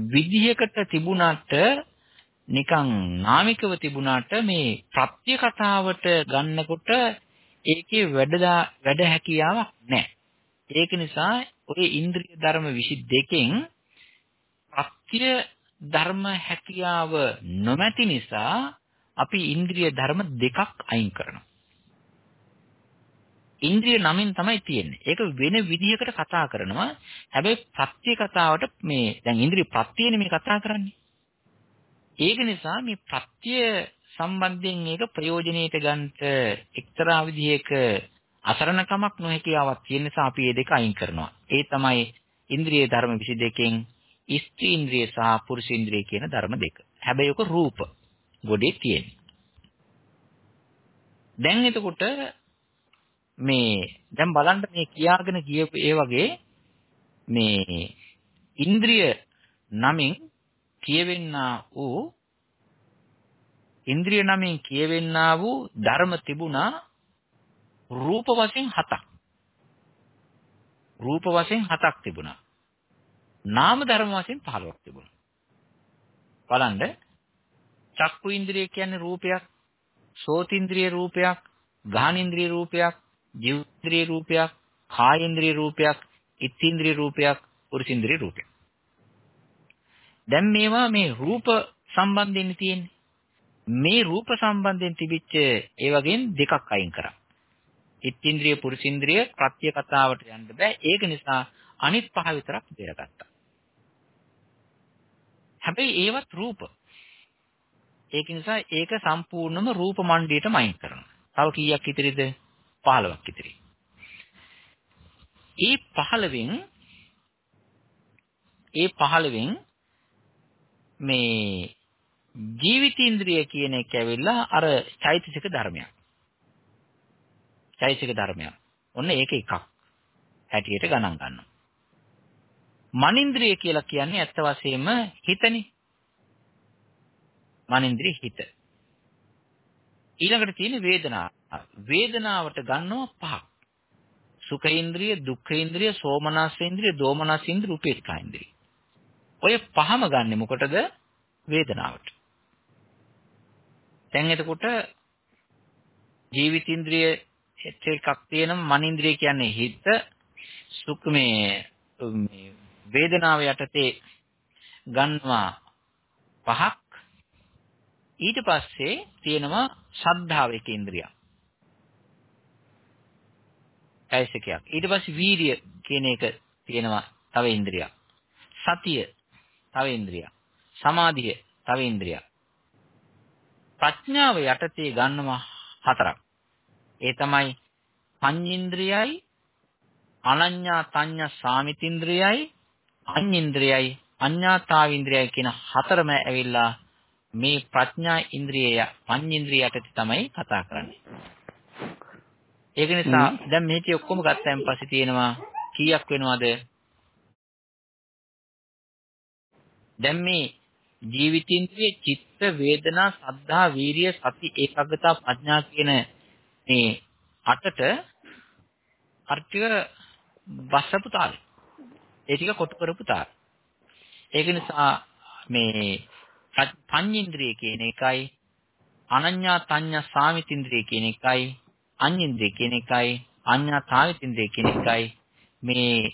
විදිහකට තිබුණට නිකන් නාමිකව තිබුණාට මේ ප්‍රත්‍ය කතාවට ගන්නකොට ඒකේ වැඩදා වැඩ හැකියාවක් නැහැ. ඒක නිසා ඔය ඉන්ද්‍රිය ධර්ම 22කින් ප්‍රත්‍ය ධර්ම හැකියාව නොමැති නිසා අපි ඉන්ද්‍රිය ධර්ම දෙකක් අයින් කරනවා. ඉන්ද්‍රිය නමින් තමයි තියෙන්නේ. ඒක වෙන විදිහකට කතා කරනවා. හැබැයි ප්‍රත්‍ය කතාවට මේ දැන් ඉන්ද්‍රිය ප්‍රත්‍යනේ මේ කතා කරන්නේ. ඒක නිසා මේ ප්‍රත්‍ය සම්බන්ධයෙන් මේක ප්‍රයෝජනෙට ගන්නට එක්තරා විදිහක අසරණකමක් නොහැකියාවක් තියෙන නිසා අපි මේ දෙක අයින් කරනවා. ඒ තමයි ඉන්ද්‍රිය ධර්ම 22කින් ස්ත්‍රී ඉන්ද්‍රිය සහ පුරුෂ ඉන්ද්‍රිය කියන ධර්ම දෙක. හැබැයි ඔක රූප ගොඩේ තියෙන්නේ. දැන් එතකොට මේ දැන් බලන්න මේ කියාගෙන ගියපු ඒ වගේ මේ ඉන්ද්‍රිය නමින් කියවෙන්නා වූ ඉන්ද්‍රිය නමින් කියවෙන්නා වූ ධර්ම තිබුණා රූප වශයෙන් හතක්. රූප වශයෙන් හතක් තිබුණා. නාම ධර්ම වශයෙන් 15ක් තිබුණා. බලන්න චක්කු ඉන්ද්‍රිය කියන්නේ රූපයක්, සෝතින්ද්‍රිය රූපයක්, ගාහනින්ද්‍රිය රූපයක්, ජීවේන්ද්‍රිය රූපයක්, කායේන්ද්‍රිය රූපයක්, ඉත්ත්‍ින්ද්‍රිය රූපයක්, පුරුෂේන්ද්‍රිය රූපයක්. දැන් මේවා මේ රූප සම්බන්ධයෙන් තියෙන්නේ. මේ රූප සම්බන්ධයෙන් තිබිච්ච ඒ වගේම දෙකක් අයින් කරා. ඉත්ත්‍ින්ද්‍රිය පුරුෂේන්ද්‍රිය ප්‍රත්‍ය කතාවට යන්න බෑ. ඒක නිසා අනිත් පහ විතරක් බේරගත්තා. හැබැයි ඒවත් රූප. ඒක නිසා ඒක සම්පූර්ණම රූප මණ්ඩියටම අයින් කරනවා. තව කීයක් ඉතිරිද? 15ක් ඉතිරි. ඒ 15න් ඒ 15න් මේ ජීවිතේන්ද්‍රිය කියන එක ඇවිල්ලා අර චෛතසික ධර්මයක්. චෛතසික ධර්මයක්. ඔන්න ඒක එකක්. හැටියට ගණන් ගන්නවා. මනින්ද්‍රිය කියලා කියන්නේ ඇත්ත වශයෙන්ම හිතනේ. මනින්ද්‍රිය හිත. ඊළඟට තියෙන වේදනාව. වේදනාවට ගන්නවා පහක්. සුඛේන්ද්‍රිය, දුක්ඛේන්ද්‍රිය, සෝමනස්සේන්ද්‍රිය, දෝමනස්සේන්ද්‍රිය, උපේක්ඛේන්ද්‍රිය. ඔය පහම ගන්නෙ මොකටද? වේදනාවට. දැන් එතකොට ජීවිතේන්ද්‍රිය එකක් තියෙනවා මනින්ද්‍රිය කියන්නේ හිත සුඛ මේ මේ වේදනාව යටතේ ගන්නවා පහක් ඊට පස්සේ තියෙනවා ශ්‍රද්ධාව එක ඉන්ද්‍රියක්. ඇයිසකයක්. ඊට පස්සේ වීරිය කියන එක තියෙනවා තව ඉන්ද්‍රියක්. සතිය තව ඉන්ද්‍රියක්. සමාධිය තව ඉන්ද්‍රියක්. ප්‍රඥාව යටතේ ගන්නවා හතරක්. ඒ තමයි පඤ්ඤේන්ද්‍රයයි අනඤ්ඤා තඤ්ඤ සාමිතින්ද්‍රයයි අඤ්ඤේන්ද්‍රයයි අඤ්ඤාතාවින්ද්‍රයයි කියන හතරම ඇවිල්ලා මේ ප්‍රඥා ඉන්ද්‍රියය පඤ්ඤේන්ද්‍රියට තමයි කතා කරන්නේ. ඒක නිසා දැන් මේක ඔක්කොම ගත්තයින් පස්සේ තියෙනවා කීයක් වෙනවද? දැන් මේ ජීවිතින්ද්‍රිය චිත්ත වේදනා සද්ධා වීරිය සති ඒකාග්‍රතා ප්‍රඥා කියන මේ අටට අර්ථික බස්සපු තාලේ. ඒ ටික කොටු කරපු තාලේ. ඒක නිසා මේ පඤ්ඤේන්ද්‍රිය කියන එකයි අනඤ්ඤා තඤ්ඤා සාමිතින්ද්‍රිය කියන එකයි අඤ්ඤේන්ද්‍රිය කියන එකයි අඤ්ඤා තාවිතින්ද්‍රිය කියන එකයි මේ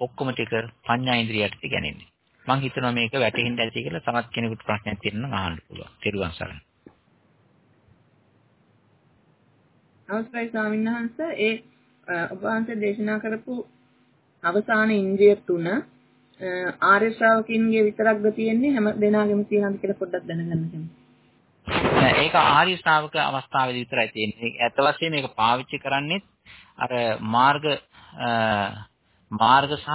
ඔක්කොම ටික පඤ්ඤා ඉන්ද්‍රියට ගැනෙන්නේ. මම හිතනවා මේක වැටහෙන්න ඇති කියලා තවත් කෙනෙකුට ප්‍රශ්නයක් තියෙනවා නම් අහන්න පුළුවන්. තෙරුවන් සරණයි. අවසරයි ස්වාමීන් වහන්සේ ඒ ඔබ වහන්සේ දේශනා කරපු අවසාන ඉන්ද්‍රිය තුන ආර්ය ශ්‍රාවකින්ගේ විතරක්ද තියෙන්නේ හැම දෙනාගේම තියෙනවද කියලා පොඩ්ඩක් දැනගන්න කැමතියි. ඒක ආර්ය ශ්‍රාවක අවස්ථාවේදී විතරයි තියෙන්නේ. ඇත්ත වශයෙන්ම මේක පාවිච්චි කරන්නේ අර මාර්ග මාර්ග සහ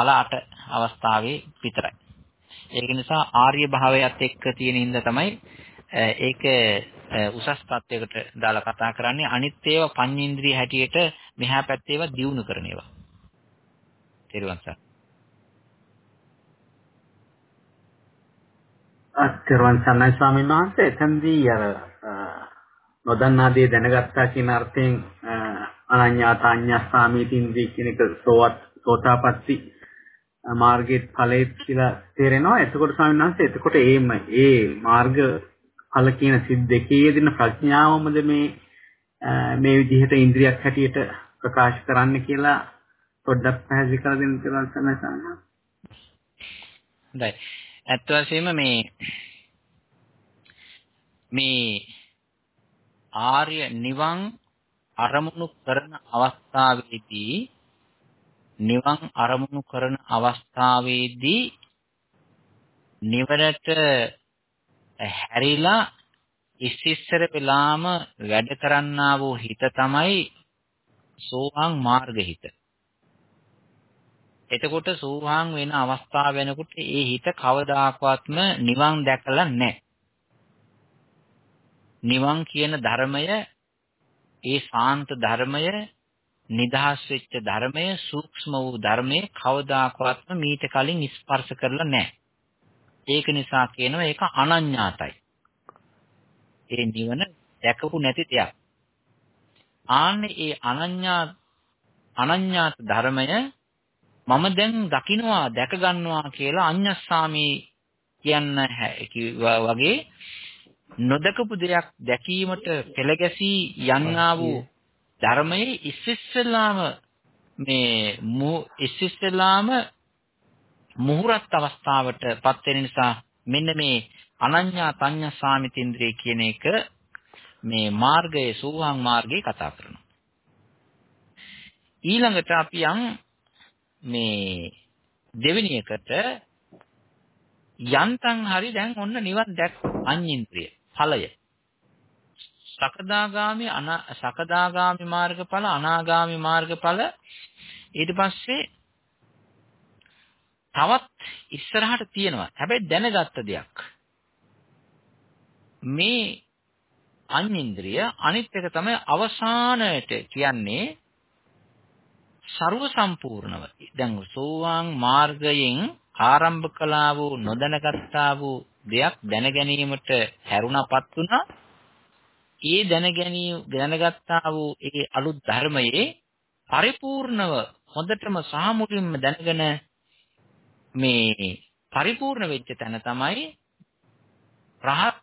ඵල අට අවස්ථාවේ විතරයි. ඒක නිසා ආර්ය භාවයත් එක්ක තියෙන හින්දා තමයි ඒක උසස් තත්වයකට දාලා කතා කරන්නේ අනිත් ඒවා පඤ්චේන්ද්‍රිය හැටියට මෙහා පැත්තේ ඒවා දියුණු කරන ඒවා. තේරුවන් සර්. අත්තරවන් සන්නයි ස්වාමීන් වහන්සේ එතෙන්දී අර නොදන්නා දේ දැනගත්තා කියන අර්ථයෙන් අනඤ්ඤාතාඤ්ඤස්සාමීතින්දී කියන එක සෝවත් සෝතාපට්ටි මාර්ගයේ ඵලයේ කියලා තේරෙනවා. එතකොට ස්වාමීන් වහන්සේ එතකොට ඒම ඒ මාර්ග ඵල කියන සිත් දෙකේ යෙදෙන ප්‍රඥාවමද මේ මේ විදිහට ඉන්ද්‍රියක් හැටියට ප්‍රකාශ කරන්න කියලා පොඩ්ඩක් පැහැදිලි කරලා දෙන්න කියලා තමයි සාහන. හොඳයි. ඇත්ත වශයෙන්ම මේ මේ ආර්ය නිවන් අරමුණු කරන අවස්ථාවේදී නිවන් අරමුණු කරන අවස්ථාවේදී නිවනට හැරිලා ඉස්සිස්සර වෙලාම වැඩ කරන්නා වූ හිත තමයි සෝවාන් මාර්ග හිත. එතකොට සෝවාන් වෙන අවස්ථාව වෙනකොට ඒ හිත කවදාකවත්ම නිවන් දැකලා නැහැ. නිවන් කියන ධර්මය ඒ ශාන්ත ධර්මය නිදහස් වෙච්ච ධර්මය සූක්ෂම වූ ධර්මයේ කවදාකවත්ම මීට කලින් ස්පර්ශ කරලා නැහැ. ඒක නිසා කියනවා ඒක අනඤ්ඤාතයි. ඒ නිවන දැකපු නැති දෙයක්. ආන්නේ ඒ අනඤ්ඤා අනඤ්ඤාත ධර්මය මම දැන් දකින්නවා දැක ගන්නවා කියලා අඤ්ඤස්සාමි කියන්න වගේ නොදකපු දෙයක් දැකීමට පෙළ ගැසී යන්නා වූ ධර්මයේ ඉස්සෙල්ලාම මේ ඉස්සෙල්ලාම මුහුරත් අවස්ථාවට පත් වෙන නිසා මෙන්න මේ අනඤ්ඤා තඤ්ඤ සාමිතින්ද්‍රිය කියන එක මේ මාර්ගයේ සෝවාන් මාර්ගයේ කතා කරනවා. ඊළඟට අපි යම් මේ දෙවෙනි එකට යන්තම් හරි දැන් ඔන්න නිවන් දැක් අඤ්ඤින්ද්‍රිය ඵලය සකදාගාමි සකදාගාමි මාර්ගඵල අනාගාමි මාර්ගඵල ඊට පස්සේ තවත් ඉස්සරහට තියෙනවා. හැබැයි දැනගත්ත දෙයක්. මේ අඤ්ඤේන්ද්‍රිය අනිත් එක තමයි අවසානයට කියන්නේ ਸਰව සම්පූර්ණව. දැන් සෝවාන් මාර්ගයෙන් ආරම්භ කළා වූ නොදැනගත්තා වූ දෙයක් දැන ගැනීමට හැරුණපත් වුණා ඒ දැන ගැනීම දැනගත්තා වූ ඒ අලුත් ධර්මයේ පරිපූර්ණව හොඳටම සාමුලින්ම දැනගෙන මේ පරිපූර්ණ වෙච්ච තැන තමයි රහත්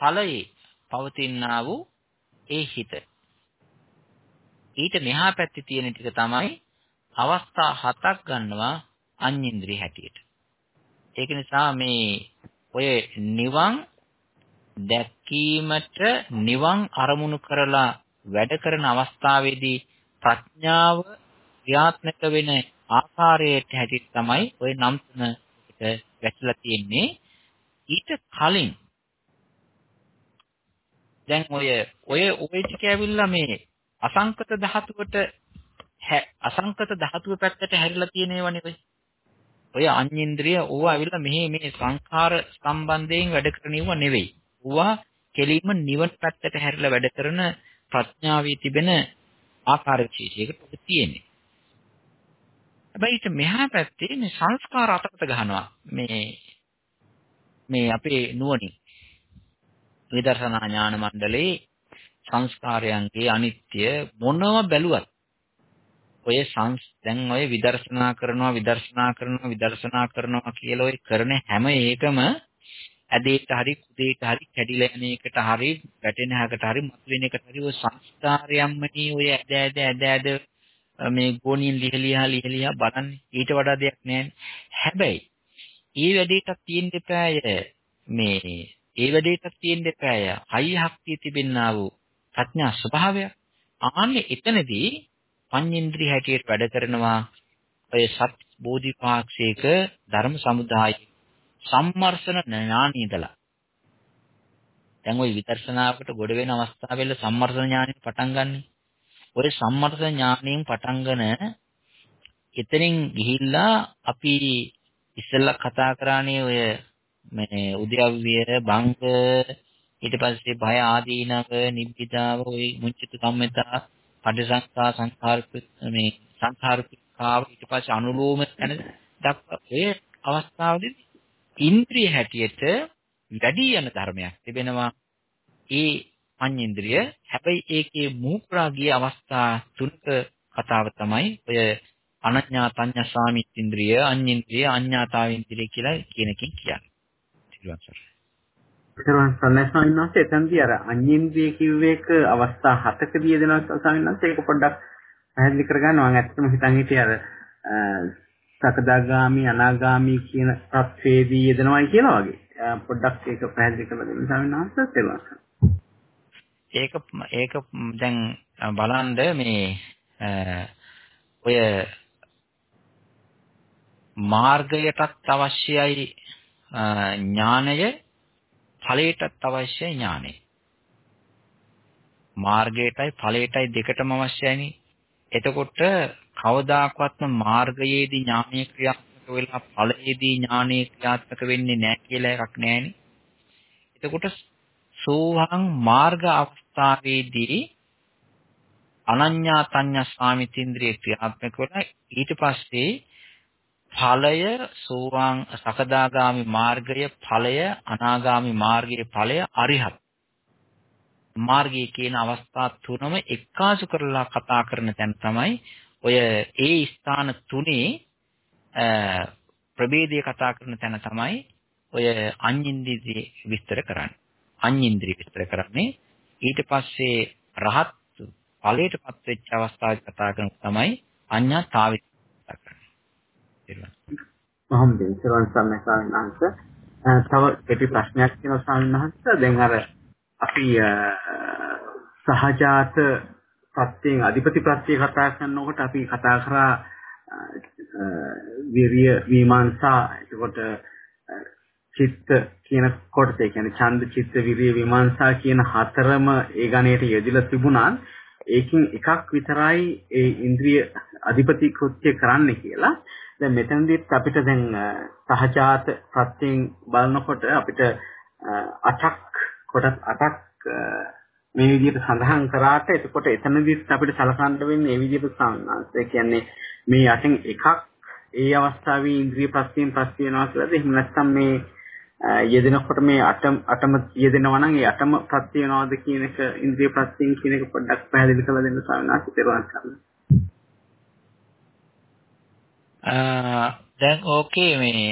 ඵලයේ පවතිනා වූ ඒ හිත. ඊට මෙහා පැත්තේ තියෙන ටික තමයි අවස්ථා හතක් ගන්නවා අඤ්ඤේන්ද්‍රිය හැටියට. ඒක නිසා මේ ඔය නිවන් දැක්කීමට නිවන් අරමුණු කරලා වැඩ කරන අවස්ථාවේදී ප්‍රඥාව ක්‍රියාත්මක වෙන ආකාරයට හැටියට තමයි ওই නම් තුන වැටලා තියෙන්නේ. ඊට කලින් දැන් ඔය ඔය ඔය ටික ඇවිල්ලා මේ අසංකත ධාතුවට අසංකත ධාතුව පැත්තට හැරිලා තියෙන ඒවානේ ඔය. ඔය අඤ්ඤේන්ද්‍රිය ඕවා ඇවිල්ලා මෙහි මේ සංඛාර සම්බන්ධයෙන් වැඩ කරණියව නෙවෙයි. ඕවා කෙලින්ම නිවන පැත්තට හැරිලා වැඩ කරන ප්‍රඥාවේ තිබෙන ආකාර විශේෂයකට තියෙන්නේ. හැබැයි ඊට මෙහා පැත්තේ මේ සංස්කාර අතකට ගහනවා. මේ මේ අපේ නුවණින් විදර්ශනා ඥාන මණ්ඩලේ සංස්කාරයන්ගේ අනිත්‍ය මොනව බැලුවත් ඔය සංස් දැන් ඔය විදර්ශනා කරනවා විදර්ශනා කරනවා විදර්ශනා කරනවා කියලා ඔය කරන හැම එකම ඇදේට හරි කුදේට හරි කැඩිලා යන එකට හරි වැටෙන හැකට හරි මතුවෙන එකට හරි ඔය සංස්කාරයන්මනේ ඔය ඇද ඇද ඇද ඇද මේ ගෝණියෙන් ලිහලියා ලිහලියා බලන්නේ. ඊට වඩා දෙයක් නැහැ හැබැයි ඒ වැඩේට තියෙන්න දෙපාය මේ ඒ වැඩේට තියෙන්න දෙපාය හයි හක්තිය තිබෙන්නා වූ ප්‍රඥා ස්වභාවය ආන්නේ එතනදී පඤ්ඤේන්ද්‍රිය හැටියට වැඩ කරනවා. ඔය සත් බෝධිපාක්ෂික ධර්ම සමුදාය සම්මර්ෂණ ඥානෙ ඉඳලා දැන් ওই විදර්ශනාවකට ගොඩ වෙන අවස්ථාවෙල සම්මර්ෂණ ඥානෙ පටන් ගන්නෙ. ඔය සම්මර්ෂණ ඥානෙන් පටන්ගෙන එතනින් ගිහිල්ලා අපි ඉස්සෙල්ලා කතා කරානේ ඔය මේ උද්‍යව්‍ය භංග ඊට පස්සේ භය ආදීනව නිබ්බිදාව ඔය මුචිත කම්මතා පටිසංඛා සංඛාරික මේ සංඛාරිකාව ඊට පස්සේ අනුලෝම යන දක්වා ඔය අවස්ථාවේදී ඉන්ද්‍රිය හැටියට වැඩි යන ධර්මයක් තිබෙනවා. ඒ පඤ්ඤේන්ද්‍රිය හැබැයි ඒකේ මූප්‍රා ගිය අවස්ථා තුනක කතාව තමයි ඔය අනඤ්ඤා තඤ්ඤා සාමිත්‍ඉන්ද්‍රිය, අඤ්ඤේන්ද්‍රිය, අඤ්ඤාතාවින්ද්‍රිය කියලා කියන එකෙන් කියන්නේ. ඊළඟ සර. ඒතරම් සම්මස්වාමීන් වහන්සේ එතනදී අර අඤ්ඤේන්ද්‍රිය කිව්වේ එක අවස්ථා හතකදී දෙනවා ස්වාමීන් වහන්සේ ඒක පොඩ්ඩක් පැහැදිලි කරගන්න මම ඇත්තටම හිතන් හිටියේ අර සකදාගාමි අනාගාමි කියන තත්ත්වයේදී යෙදෙනවයි කියලා වගේ. පොඩ්ඩක් ඒක පැහැදිලි කරලා දෙන්න ස්වාමීන් වහන්සේ තේරුම් ඒක ඒක දැන් බලන්න මේ ඔය මාර්ගයටත් අවශ්‍යයි ඥානය ඵලයටත් අවශ්‍යයි ඥානය. මාර්ගයටයි ඵලයටයි දෙකටම අවශ්‍යයිනේ. එතකොට කවදාකවත්ම මාර්ගයේදී ඥානීය ක්‍රියාත්මක වෙලා ඵලයේදී ඥානීය ක්‍රියාත්මක වෙන්නේ නැහැ කියලා එකක් නැහැනේ. එතකොට සෝවාන් මාර්ග අවස්ථාවේදී අනඤ්ඤා තඤ්ඤා ස්වාමිතින්ද්‍රිය ක්‍රියාත්මක වෙලා ඊට පස්සේ ඵලය සෝවාන් සකදාගාමි මාර්ගය ඵලය අනාගාමි මාර්ගයේ ඵලය අරිහත් මාර්ගය කියන අවස්ථා තුනම එක්කාසු කරලා කතා කරන තැන තමයි ඔය ඒ ස්ථාන තුනේ ප්‍රභේදය කතා කරන තැන තමයි ඔය අඤ්ඤින්ද්‍රිය විස්තර කරන්නේ. අඤ්ඤින්ද්‍රිය විස්තර කරන්නේ ඊට පස්සේ රහත් ඵලයටපත් වෙච්ච අවස්ථාවේ කතා කරන තමයි අඤ්ඤාතාවය කතා කරන්නේ. මහම් දෙවිසරන් සම්මේ ස්වාමීන් වහන්සේ තව කෙටි ප්‍රශ්නයක් තියෙනවා ස්වාමීන් වහන්සේ දැන් අර අපි සහජාත ප්‍රත්‍යයෙන් අධිපති ප්‍රත්‍ය කතා කරනකොට අපි කතා කරා විරිය විමාංශා එතකොට චිත්ත කියන කොටස ඒ කියන්නේ ඡන්ද චිත්ත විරිය විමාංශා කියන හතරම ඒ ගණයට යෙදিলা තිබුණා ඒකින් එකක් විතරයි ඒ ඉන්ද්‍රිය අධිපති කෘත්‍ය කරන්න කියලා. දැන් මෙතනදිත් අපිට දැන් සහජාත ප්‍රත්‍යයෙන් බලනකොට අපිට අටක් කොටස් අටක් මේ විදිහට සඳහන් කරාට එතකොට එතනදිත් අපිට සලකන්න වෙන්නේ මේ විදිහට සම්මානස්. ඒ කියන්නේ මේ යටින් එකක් ඒ අවස්ථාවේ ඉන්ද්‍රිය ප්‍රත්‍යයෙන් පස් වෙනවා කියලාද එහෙම නැත්නම් මේ යෙදෙනකොට මේ අටම අටම යෙදෙනවා නම් ඒ අටම ප්‍රත්‍ය වෙනවද කියන එක ඉන්ද්‍රිය ප්‍රත්‍යයෙන් කියන එක පොඩ්ඩක් පැහැදිලි කරලා දෙන්න සම්මානස් පෙරවන් කරන්න. දැන් ඕකේ මේ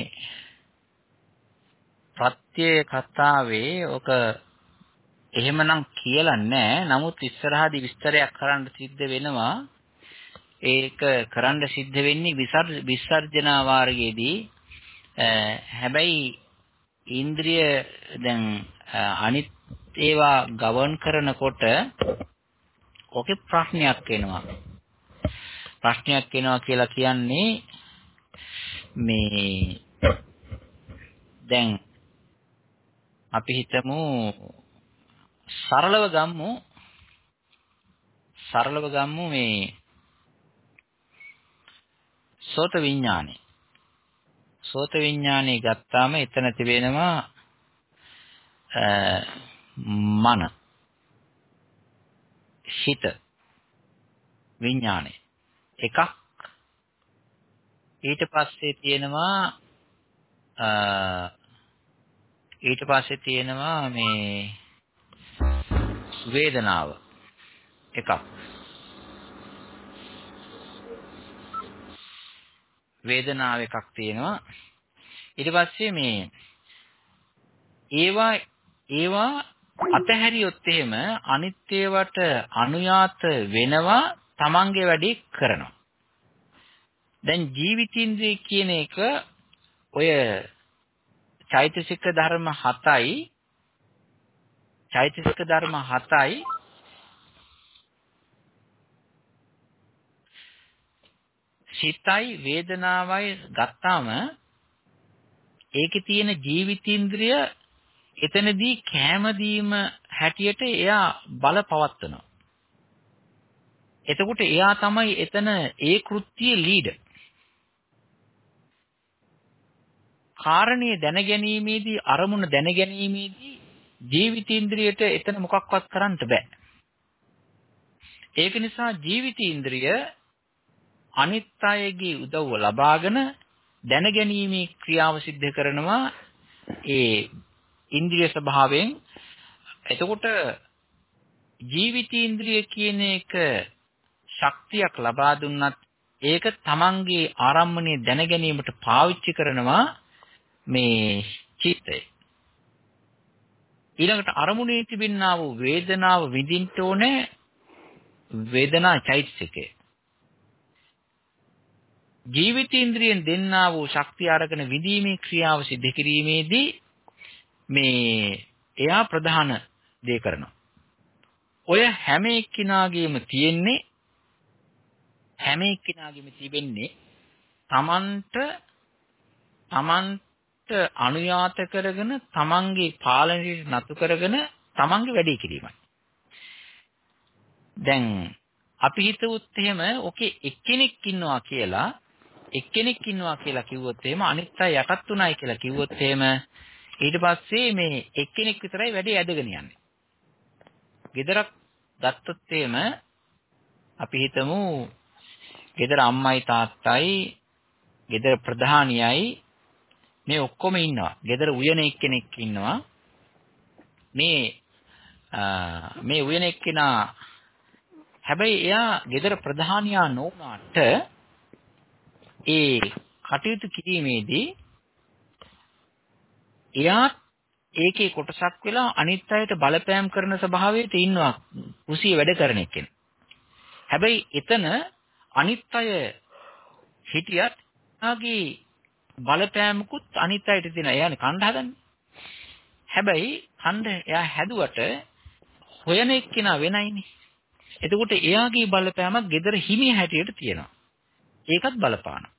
ප්‍රත්‍ය කතාවේ ඔක එහෙමනම් කියලා නැහැ. නමුත් ඉස්සරහදී විස්තරයක් කරන්න සිද්ධ වෙනවා. ඒක කරන්න සිද්ධ වෙන්නේ විසර්ජන වාරයේදී. හැබැයි ඉන්ද්‍රිය දැන් අනිත් ඒවා ගවර්න් කරනකොට ඔකේ ප්‍රශ්නයක් එනවා. ප්‍රශ්නයක් එනවා කියලා කියන්නේ මේ දැන් අපි හිතමු සරලව ගම්මු. සරලව ගම්මු මේ සෝත විඥානේ. සෝත විඥානේ ගත්තාම එතන තිබෙනවා මන. හිත. විඥානේ. එකක්. ඊට පස්සේ තියෙනවා ඊට පස්සේ තියෙනවා මේ වේදනාව එකක්. වේදනාව එකක් තියෙනවා. ඊට පස්සේ මේ ඒවා ඒවා අතහැරියොත් එහෙම අනිත් ඒවාට අනුයාත වෙනවා තමන්ගේ වැඩේ කරනවා. දැන් ජීවිතින්ද්‍රිය කියන එක ඔය චෛතසික ධර්ම 7යි චෛතසික ධර්ම 7යි සිතයි වේදනාවයි ගත්තාම ඒකේ තියෙන ජීවිතේන්ද්‍රය එතනදී කැමැදීම හැටියට එයා බල පවත්වනවා. එතකොට එයා තමයි එතන ඒ කෘත්‍යයේ ලීඩර්. කාරණේ දැනගැනීමේදී අරමුණ දැනගැනීමේදී ජීවිතේන්ද්‍රියට එතන මොකක්වත් කරන්න බෑ. ඒක නිසා ජීවිතේන්ද්‍රිය අනිත් අයගේ උදව්ව ලබාගෙන දැනගැනීමේ ක්‍රියාව සිද්ධ කරනවා ඒ ඉන්ද්‍රිය ස්වභාවයෙන් එතකොට ජීවිතේන්ද්‍රිය කියන එක ශක්තියක් ලබා දුන්නත් ඒක තමන්ගේ ආරම්මණය දැනගැනීමට පාවිච්චි කරනවා මේ චිත්තය ඊළඟට අරමුණේ තිබෙනා වූ වේදනාව විඳින්න ඕනේ වේදනා චෛතසිකය. ජීවිතේන්ද්‍රියෙන් දෙන්නා වූ ශක්තිය අරගෙන විඳීමේ ක්‍රියාව සිදු කිරීමේදී මේ එයා ප්‍රධාන දේ කරනවා. ඔය හැම එක්කිනාගේම තියෙන්නේ හැම එක්කිනාගේම තිබෙන්නේ තමන්ට තමන් අනුයාත කරගෙන තමන්ගේ පාලනයට නතු කරගෙන තමන්ගේ වැඩේ කිරීමයි. දැන් අපි හිතුවොත් එහෙම ඔකේ එක්කෙනෙක් ඉන්නවා කියලා එක්කෙනෙක් ඉන්නවා කියලා කිව්වොත් එහෙම අනිත් අය යටත් උනායි කියලා කිව්වොත් එහෙම ඊට පස්සේ මේ එක්කෙනෙක් විතරයි වැඩේ ඇදගෙන යන්නේ. ගෙදරක් ගත්තොත් එහෙම අපි හිතමු ගෙදර අම්මයි තාත්තයි ගෙදර ප්‍රධානියයි මේ ඔක්කොම ඉන්නවා. ගෙදර උයන එක්කෙනෙක් ඉන්නවා. මේ මේ උයන එක්කෙනා හැබැයි එයා ගෙදර ප්‍රධානියා නොවුනාට ඒ කටයුතු කිරීමේදී එයා ඒකේ කොටසක් වෙලා අනිත් අයට බලපෑම් කරන ස්වභාවයට ඉන්නවා කුසිය වැඩ කරන එකෙන්. හැබැයි එතන අනිත් අය හිටියත් ආගේ බලපෑමකුත් අනිත් අයට තියෙනවා. එයානේ කණ්ඩ හදන්නේ. හැබැයි කණ්ඩ එයා හැදුවට හොයන එක්කිනා වෙනයිනේ. එතකොට එයාගේ බලපෑමක් gedara හිමිය හැටියට තියෙනවා. ඒකත් බලපානවා.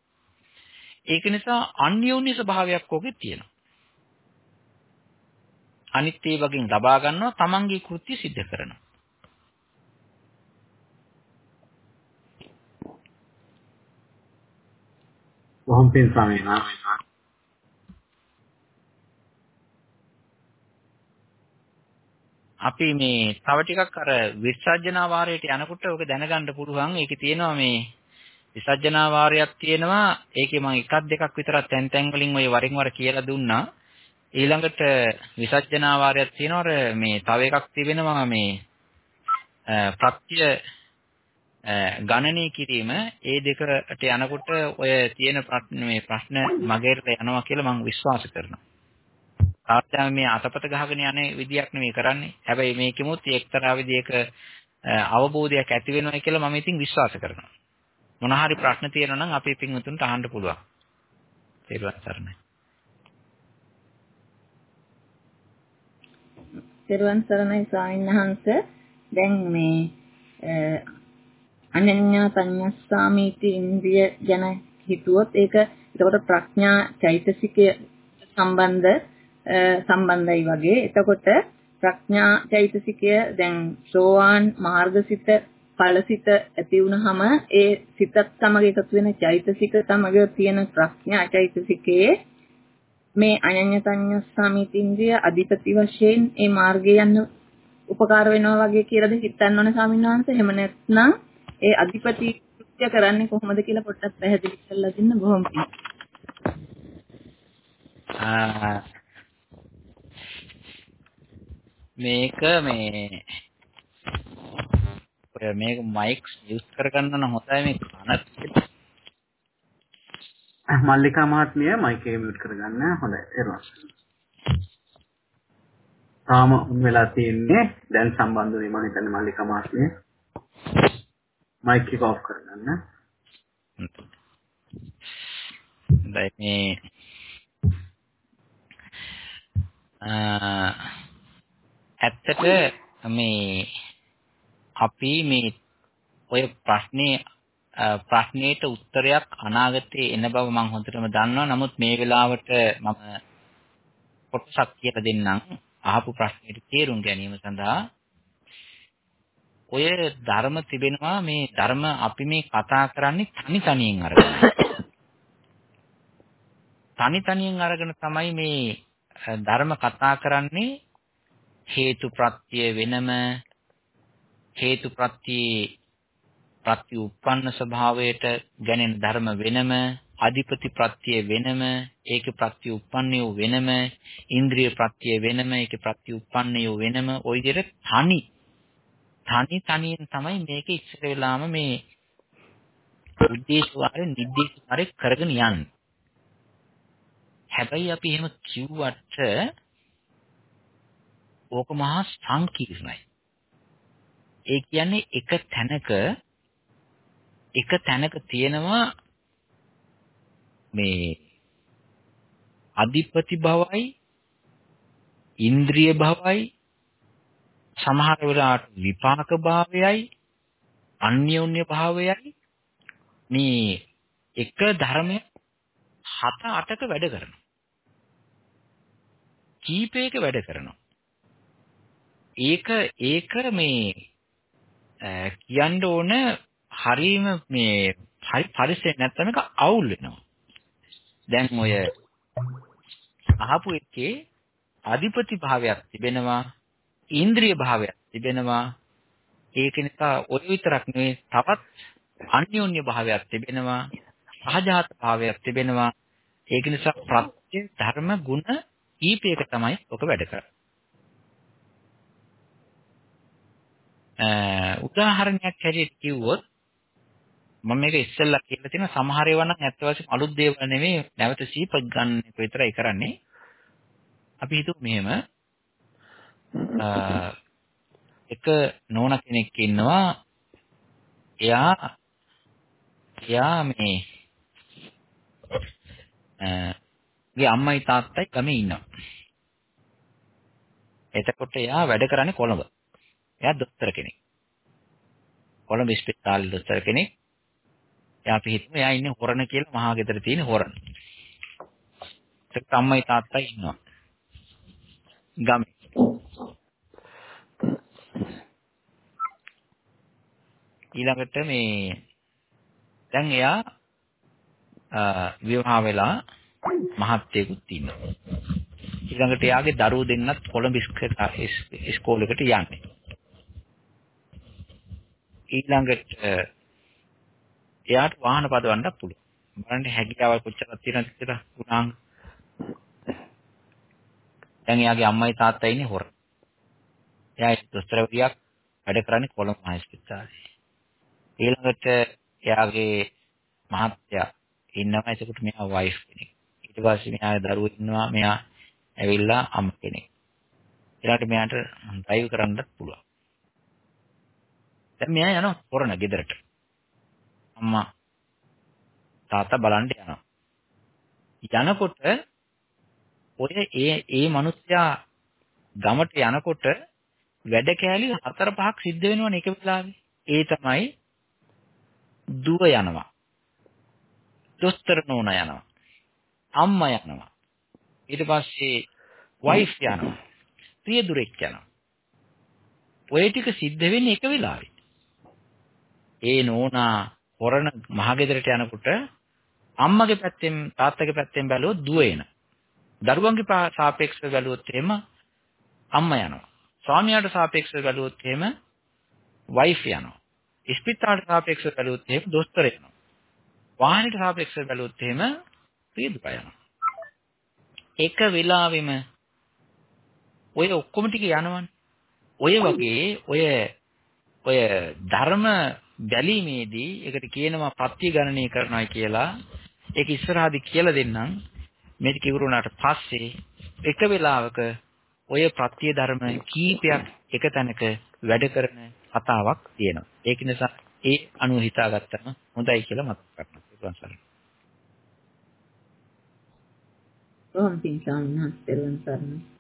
ඒක නිසා අන්‍යෝන්‍ය ස්වභාවයක් ඔකේ තියෙනවා. අනිත් ඒ වගේ ලබා ගන්නවා තමන්ගේ කෘත්‍ය સિદ્ધ කරනවා. බොහොම පින් ස්වාමීන් වහන්සේ. අපි මේ තව ටිකක් අර විසර්ජනා වාරයට යනකොට ඔක දැනගන්න පුළුවන්. ඒකේ තියෙනවා මේ විසර්ජනා වාරයක් තියෙනවා. ඒකේ මම එකක් දෙකක් විතරක් තැන් තැන් වලින් ඔය වරින් වර කියලා දුන්නා. ඊළඟට විසර්ජනා වාරයක් තියෙනවා. අර මේ තව එකක් තිබෙනවා මේ ප්‍රත්‍ය ගණනය කිරීම ඒ දෙකට යනකොට ඔය තියෙන මේ ප්‍රශ්න මගේට යනවා කියලා මම විශ්වාස කරනවා. තාත්තා මේ අතපත ගහගෙන යන විදියක් නෙමෙයි කරන්නේ. හැබැයි මේකෙමුත් එක්තරා විදියක අවබෝධයක් ඇති වෙනවා කියලා මම ඉතින් විශ්වාස කරනවා. මොන හරි ප්‍රශ්න තියෙනවා නම් අපේ පින්වතුන්ට අහන්න පුළුවන්. තේරුවන් සරණයි. තෙරුවන් සරණයි ස්වාමීන් වහන්සේ දැන් මේ අනන්‍යා පඤ්ඤස්සාමීති ඉන්ද්‍රිය ගැන හිතුවොත් ඒක එතකොට ප්‍රඥා චෛතසිකය සම්බන්ධ සම්බන්ධයි වගේ. එතකොට ප්‍රඥා චෛතසිකය දැන් සෝවාන් මාර්ගසිත ඵලසිත ඇති වුනහම ඒ සිතත් සමග එකතු වෙන චෛතසික සමග තියෙන ප්‍රඥා චෛතසිකයේ මේ අනඤ්‍යතඤ්ඤ සමිතින්ද්‍රිය අධිපති වශයෙන් ඒ මාර්ගය යන්න උපකාර වෙනවා වගේ කියලාද හිතන්න ඕන ස්වාමීන් වහන්සේ. එහෙම නැත්නම් ඒ අධිපති කෘත්‍ය කරන්නේ කොහොමද කියලා පොඩ්ඩක් පැහැදිලි කරලා දෙන්න බොහොම පිං. මේක මේ ඔය මේක මයික්ස් යූස් කරගන්න නම් හොඳයි මේ කනත් මල්ලිකා මහත්මිය මයික් එක මියුට් කරගන්න හොඳයි එනවා. තාම වෙලා තියෙන්නේ දැන් සම්බන්ධ වෙයි මම හිතන්නේ මල්ලිකා මහත්මිය. මයික් එක ඔෆ් කරගන්න. දැන් මේ ඇත්තට මේ අපි මේ ඔය ප්‍රශ්නේ ප්‍රශ්නෙට උත්තරයක් අනාගතයේ එන බව මම හොඳටම දන්නවා. නමුත් මේ වෙලාවට මම කොටසක් කියලා දෙන්නම්. අහපු ප්‍රශ්නෙට තේරුම් ගැනීම සඳහා ඔය ධර්ම තිබෙනවා මේ ධර්ම අපි මේ කතා කරන්නේ තනි තනියෙන් අරගෙන. තනි තනියෙන් අරගෙන තමයි මේ ධර්ම කතා කරන්නේ හේතු ප්‍රත්‍ය වෙනම හේතු ප්‍රත්‍ය ප්‍රත්‍ය උප්පන්න ස්වභාවයට ගැනෙන ධර්ම වෙනම අධිපති ප්‍රත්‍ය වෙනම ඒකේ ප්‍රත්‍ය උප්පන්නය වෙනම ඉන්ද්‍රිය ප්‍රත්‍ය වෙනම ඒකේ ප්‍රත්‍ය උප්පන්නය වෙනම ওই විදිහට තනි තනි තනියෙන් තමයි මේක ඉස්සර වෙලාම මේ උද්දේශවාරය නිද්දේශවාරය කරගෙන යන්නේ. හැබැයි අපි එහෙම කිව්වට ඕක මහා සංකීර්ණයි. ඒ කියන්නේ එක තැනක එක තැනක තියෙනවා මේ අධිපති භවයි ඉන්ද්‍රිය භවයි සමහර වෙලාවට විපාක භාවයයි අන්‍යෝන්‍ය භාවයයි මේ එක ධර්මයක් හත අටක වැඩ කරනවා. කීපයක වැඩ කරනවා. ඒක ඒක මේ කියන්න ඕන හරීම මේ හරි පරිසරය නැත්නම් ඒක අවුල් වෙනවා. දැන් ඔය අහපු එකේ අධිපති භාවයක් තිබෙනවා ඉන්ද්‍රිය භාවයක් තිබෙනවා. ඒක නිසා ඔය විතරක් නෙවෙයි තවත් අන්‍යෝන්‍ය භාවයක් තිබෙනවා. සහජාත භාවයක් තිබෙනවා. ඒක නිසා ප්‍රත්‍ය ධර්ම ගුණ කීපයක තමයි ඔක වැඩ කරන්නේ. උදාහරණයක් හැටියට කිව්වොත් මම මේක ඉස්සෙල්ලා කියලා තියෙන සමහර ඒවා නම් ඇත්ත වශයෙන්ම අලුත් දේවල් නෙමෙයි නැවත සීපක් ගන්න එක විතරයි කරන්නේ. අපි හිතුව මෙහෙම එක නෝන කෙනෙක් ඉන්නවා එයා එයා මේ ගේ අම්මයි තාත්තයි ගමේ ඉන්නවා. එතකොට එයා වැඩ කරන්නේ කොළඹ. එයා දොස්තර කෙනෙක්. කොළඹ ස්පිතාලේ දොස්තර කෙනෙක්. එයා අපි හිතමු එයා ඉන්නේ හොරණ කියලා මහා ගෙදර තියෙන හොරණ. ඒත් අම්මයි තාත්තයි ඉන්නවා. ගමේ. ඊළඟට මේ දැන් එයා විවාහ වෙලා මහත්තයෙකුත් ඉන්නවා. ඊළඟට එයාගේ දරුවෝ දෙන්නත් කොළඹ ඉස්කෝලේකට යන්නේ. ඊළඟට එයාට වාහන පදවන්නත් පුළුවන්. බලන්න හැකියාවල් කොච්චරක් තියෙනවද කියලා ගුණාංග. දැන් එයාගේ අම්මයි තාත්තයි ඉන්නේ හොර. එයා දොස්තරවරියක් වැඩ කරන්නේ කොළඹ හොස්පිටාලේ. ඊළඟට එයාගේ මහත්තයා ඉන්නවා එතකොට මෙයා වයිෆ් කෙනෙක්. ඊට පස්සේ මෙයාගේ දරුවෝ ඉන්නවා මෙයා ඇවිල්ලා අම්ම කෙනෙක්. ඊළඟට මෙයාට ඩ්‍රයිව් කරන්නත් පුළුවන්. දැන් මෙයා යනවා හොරණ ගෙදරට. අම්මා තාත්තා බලන්න යනවා. යනකොට ඔය ඒ ඒ මිනිස්සයා ගමට යනකොට වැඩ කෑලි හතර පහක් සිද්ධ වෙනවනේ එක වෙලාවෙ. ඒ තමයි දුව යනවා. දොස්තර නෝනා යනවා. අම්මා යනවා. ඊට පස්සේ වයිෆ් යනවා. ප්‍රියදුරෙක් යනවා. ඔය ටික සිද්ධ වෙන්නේ එක වෙලාවෙ. ඒ නෝනා හොරණ මහගෙදරට යනකොට අම්මගේ පැත්තෙන් තාත්තගේ පැත්තෙන් බැලුවොත් දුව එන. දරුවන්ගේ සාපේක්ෂව බැලුවොත් එහෙම අම්මා යනවා. ස්වාමියාට සාපේක්ෂව බැලුවොත් එහෙම වයිෆ් යනවා. ඉස්පිතාලට සාපේක්ෂව බැලුවොත් එහෙම දොස්තර යනවා. වාහනයට සාපේක්ෂව බැලුවොත් එහෙම පියදුපා යනවා. එක වෙලාවෙම ඔය ඔක්කොම ටික යනවනේ. ඔය වගේ ඔය ඔය ධර්ම බැලීමේදී ඒකට කියනවා පත්‍ය ගණනය කරනවා කියලා ඒක ඉස්සරහදී කියලා දෙන්නම් මේක කිවුරුනාට පස්සේ එක වෙලාවක ඔය ප්‍රත්‍ය ධර්ම කීපයක් එක තැනක වැඩ කරන කතාවක් තියෙනවා. ඒක නිසා ඒ අනුව හිතාගත්තම හොඳයි කියලා මතක් කරනවා. කොහොම පින් ස්වාමීන් වහන්සේ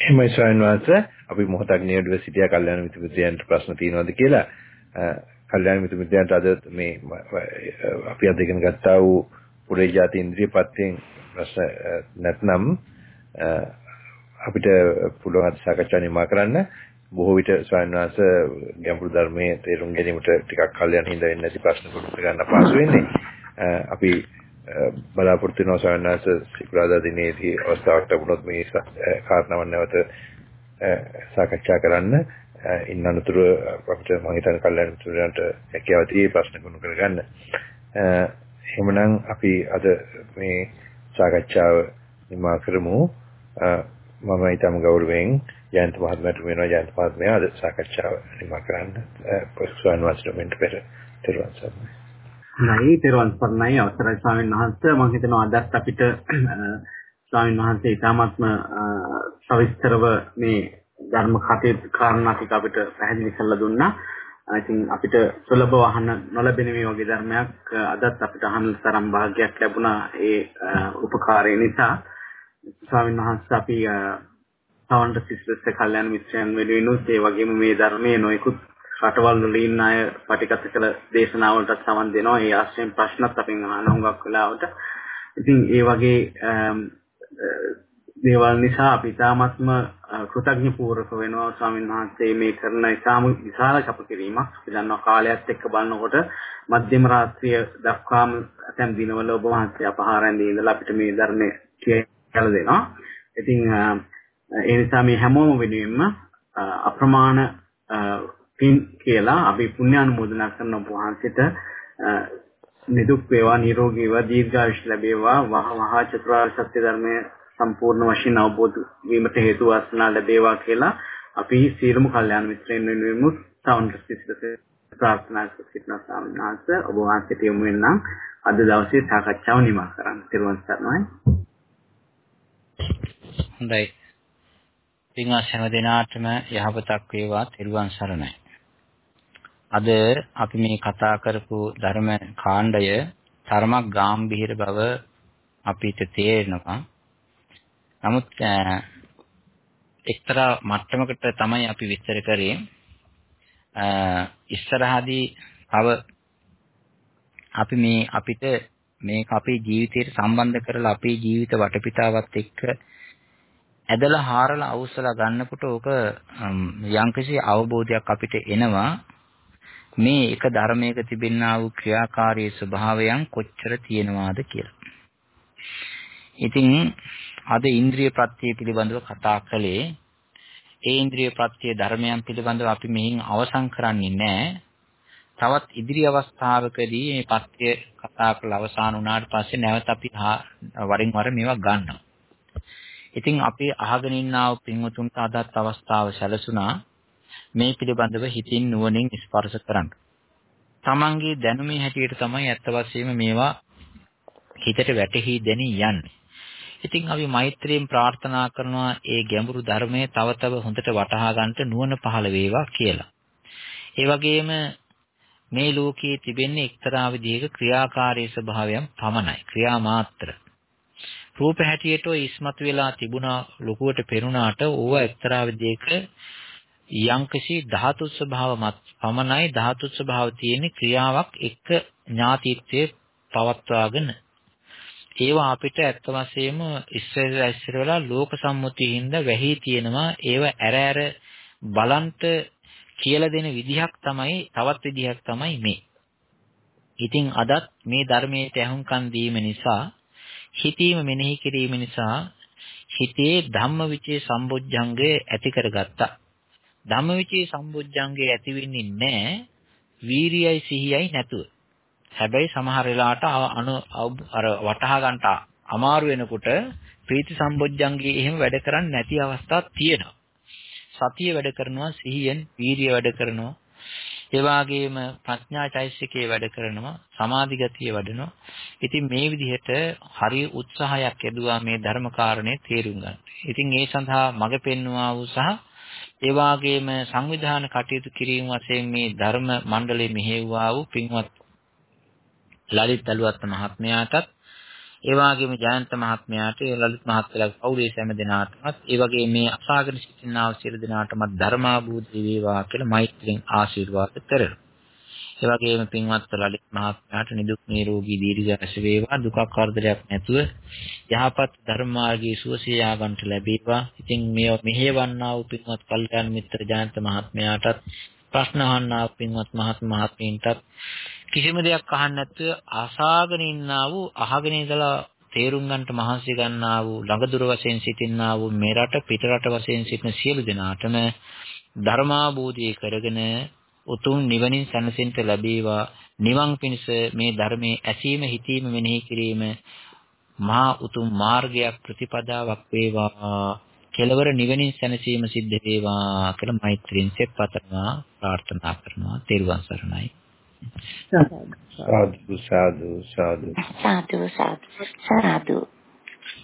එහෙමයි ස්වාමීන් වහන්සේ. අපි මොහොතක් නියුඩව සිටියා කල්යාණ මිත්‍ර මිත්‍රයන්ට ප්‍රශ්න තියෙනවද කියලා කල්යාණ මිත්‍ර මිත්‍රයන්ට අද මේ අපි අද ඉගෙන ගත්තා වූ පුරේ જાති ඉන්ද්‍රිය පත්‍යෙන් ප්‍රශ්න නැත්නම් අපිට පුළුවන් අද සාකච්ඡා නිමා කරන්න. බොහෝ විට ස්වාමීන් වහන්සේ ගැඹුරු ධර්මයේ තේරුම් ගැනීමට ටිකක් කල්යන හිඳ වෙන්නේ නැති ප්‍රශ්න කොට ගන්න අපහසු වෙන්නේ. අපි බලාපොරොත්තු වෙනවා සවන්නාස සිකුරාදා දිනේදී අවස්ථාවක් ලැබුණොත් මේ කාරණාවන් නැවත සාකච්ඡා කරන්න. ඉන්න අනතුරු අපිට මම හිතන කල්යනා මිතුරන්ට හැකියාව තියෙයි ප්‍රශ්න ගොනු කරගන්න. එහෙමනම් අපි අද මේ සාකච්ඡාව නිමා කරමු. මම ඊටම ගෞරවයෙන් ජයන්ත මහත්මයාට වෙනවා ජයන්ත මහත්මයා අද සාකච්ඡාව නිමා කරන්න පොස්වාන් වාස්තුවෙන්ට පෙර තෙරුවන් සරණයි. හොඳයි තෙරුවන් සරණයි අවසරයි ස්වාමීන් වහන්සේ මම හිතනවා අදත් අපිට ස්වාමීන් වහන්සේ ඉතාමත්ම සවිස්තරව මේ ධර්ම කටයුතු කාරණා ටික අපිට පැහැදිලි කරලා දුන්නා. ඉතින් අපිට සුලභ වහන නොලැබෙන මේ වගේ ධර්මයක් අදත් අපිට අහන්න තරම් වාග්යක් ලැබුණා ඒ උපකාරය නිසා ස්වාමීන් වහන්සේ අපි සවන්ත සිස්ටර්ස් කල්යනා මිත්‍රයන් වෙනුවෙනුත් ඒ වගේම මේ ධර්මයේ නොයෙකුත් රටවල් වල ඉන්න අය පටිගත කළ දේශනාවලටත් සමන් දෙනවා. ඒ ආශ්‍රයෙන් ප්‍රශ්නත් අපෙන් අහන හුඟක් වෙලාවට. ඉතින් ඒ වගේ දේවල් නිසා අපි තාමත්ම කෘතඥ පූර්වක වෙනවා ස්වාමීන් වහන්සේ මේ කරන ඉතාම විශාල කැපකිරීමක්. අපි දන්නවා කාලයත් එක්ක බලනකොට මධ්‍යම රාත්‍රිය දක්වාම ඇතැම් දිනවල ඔබ වහන්සේ අපහාරෙන්දී ඉඳලා අපිට මේ ධර්මයේ කියලා දෙනවා. ඉතින් ඒ නිසා මේ හැමෝම වෙනුවෙන්ම අප්‍රමාණ පින් කියලා අපි පුණ්‍යානුමෝදනා කරන ඔබ වහන්සේට නිදුක් වේවා නිරෝගී වේවා දීර්ඝායුෂ ලැබේවා වහ වහ චතුරාර්ය සත්‍ය ධර්මයේ සම්පූර්ණ වශයෙන් අවබෝධ වීමට හේතු වාසනා ලැබේවා කියලා අපි සීලමු කල්යාණ මිත්‍රයන් වෙනුවෙන් සවන්ට සිසිලසේ ප්‍රාර්ථනා කරන සාමනාස ඔබ වහන්සේට යොමු වෙනම් අද දවසේ සාකච්ඡාව නිමා කරන්න. ත්වන් සරණයි. හොඳයි. පින්වත් හැම දිනාටම යහපතක් වේවා. ත්වන් සරණයි. අද අපි මේ කතා කරපු ධර්ම කාණ්ඩය තරමක් ගැඹීර බව අපිට තේරෙනවා. නමුත් එක්තරා මට්ටමකට තමයි අපි විස්තර කරේ. ඉස්සරහදී තව අපි මේ අපිට මේක අපේ ජීවිතයට සම්බන්ධ කරලා අපේ ජීවිත වටපිටාවත් එක්ක ඇදලා හාරලා අවුස්සලා ගන්නකොට ඕක යම්කිසි අවබෝධයක් අපිට එනවා මේ එක ධර්මයක තිබෙනා වූ ක්‍රියාකාරී ස්වභාවයන් කොච්චර තියෙනවාද කියලා. ඉතින් අද ඉන්ද්‍රිය ප්‍රත්‍ය පිළිබඳව කතා කළේ ඒ ඉන්ද්‍රිය ප්‍රත්‍ය ධර්මයන් පිළිබඳව අපි මෙහින් අවසන් කරන්නේ නැහැ. තවත් ඉදිරි අවස්ථාවකදී මේ පත්‍ය කතා කරලා අවසන් වුණාට පස්සේ නැවත අපි වරින් වර මේවා ගන්නවා. ඉතින් අපි අහගෙන ඉන්නා වූ පින්වතුන්ට අදත් අවස්ථාව සැලසුණා මේ පිළිබඳව හිතින් නුවණින් ස්පර්ශ කරන්න. තමන්ගේ දැනුමේ හැටියට තමයි ඇත්ත වශයෙන්ම මේවා හිතට වැටහි දෙනී යන්නේ. ඉතින් අපි මෛත්‍රියෙන් ප්‍රාර්ථනා කරනවා ඒ ගැඹුරු ධර්මයේ තව තව හොඳට වටහා ගන්නට නුවණ පහළ වේවා කියලා. ඒ වගේම මේ ලෝකයේ තිබෙන්නේ එක්තරා විදිහක ක්‍රියාකාරී ස්වභාවයන් පමණයි. ක්‍රියා මාත්‍ර. රූප හැටියට ඉස්මතු වෙලා තිබුණා ලොකුවට පෙරුණාට ඕවා එක්තරා විදිහක යම්කිසි ධාතු ස්වභාවමත් පමණයි ධාතු ස්වභාව තියෙන ක්‍රියාවක් එක ඥාතිත්වයේ පවත්වාගෙන ඒවා අපිට ඇත්ත වශයෙන්ම ඉස්සෙල්ලා ඉස්සර වෙලා ලෝක සම්මුතියින්ද වැහි තියෙනවා ඒව ඇර ඇර බලන්ට කියලා දෙන විදිහක් තමයි තවත් විදිහක් තමයි මේ. ඉතින් අදත් මේ ධර්මයට ඇහුම්කන් දීම නිසා හිතීම මෙනෙහි කිරීම නිසා හිතේ ධම්මවිචේ සම්බොජ්ජංගය ඇති කරගත්තා. ධම්මවිචේ සම්බොජ්ජංගේ ඇති වෙන්නේ නැහැ වීරියයි සිහියයි නැතුව. හැබැයි සමහර වෙලාවට අනු අර වටහා ගන්නට අමාරු වෙනකොට ප්‍රීති සම්බොජ්ජංගේ එහෙම වැඩ කරන්නේ නැති අවස්ථාවක් තියෙනවා. සතිය වැඩ කරනවා සිහියෙන් වීරිය වැඩ කරනවා ඒ වගේම ප්‍රඥා චෛසිකේ වැඩ කරනවා සමාධි ගතිය වැඩනවා ඉතින් මේ විදිහට හරි උත්සාහයක් යෙදුවා මේ ධර්ම කාරණේ තේරුම් ගන්න. ඉතින් ඒ සඳහා මඟ පෙන්වුවා වූ සහ ඒ වාගේම සංවිධාන කටයුතු කිරීම වශයෙන් මේ ධර්ම මණ්ඩලයේ මෙහෙයුවා වූ පින්වත් ලලිත් දලුවත් මහත්මයාටත් ඒ වගේම ජයන්ත මහත්මයාට ඒ ලලිත් මහත්මයාගේ පවුලේ සෑම දෙනාටමත් ඒ වගේ මේ අසාගෙන සිටිනා සියලු දෙනාටමත් ධර්මාභූති වේවා කියලා මෛත්‍රියෙන් ආශිර්වාද කරනවා. ඒ වගේම පින්වත් ලලිත් මහත්මයාට නිදුක් නිරෝගී දීර්ඝායස වේවා දුකක් කරදරයක් නැතුව යහපත් ධර්ම මාර්ගයේ සුවසේ යාගන්ට ලැබේවා. ඉතින් මේ මෙහෙවන්නා වූ පින්වත් කල්යාණ මිත්‍ර ජයන්ත මහත්මයාටත් ප්‍රශ්න අහන්නා වූ පින්වත් මහත් මහත්මීන්ටත් කිසිම දෙයක් අහන්න නැතුව ආසාගෙන ඉන්නා වූ අහගෙන ඉඳලා තේරුම් ගන්නට මහන්සි ගන්නා වූ ළඟදුර වශයෙන් සිටින්නා වූ මේ රට පිට රට වශයෙන් සිටින සියලු දෙනාටම ධර්මාභූතිය කරගෙන උතුම් නිවනින් සැනසෙන්න ලැබේවා. නිවන් පිණිස මේ ධර්මයේ ඇසීම හිතීම මෙනෙහි කිරීම මහා උතුම් මාර්ගයක් ප්‍රතිපදාවක් වේවා. කෙලවර නිවනින් සැනසීම සිද්ධ වේවා කියලා මෛත්‍රියෙන් සෙප්පතනවා ප්‍රාර්ථනා කරනවා. තෙරුවන් සරණයි. සාදු සාදු සාදු සාදු සාදු සාදු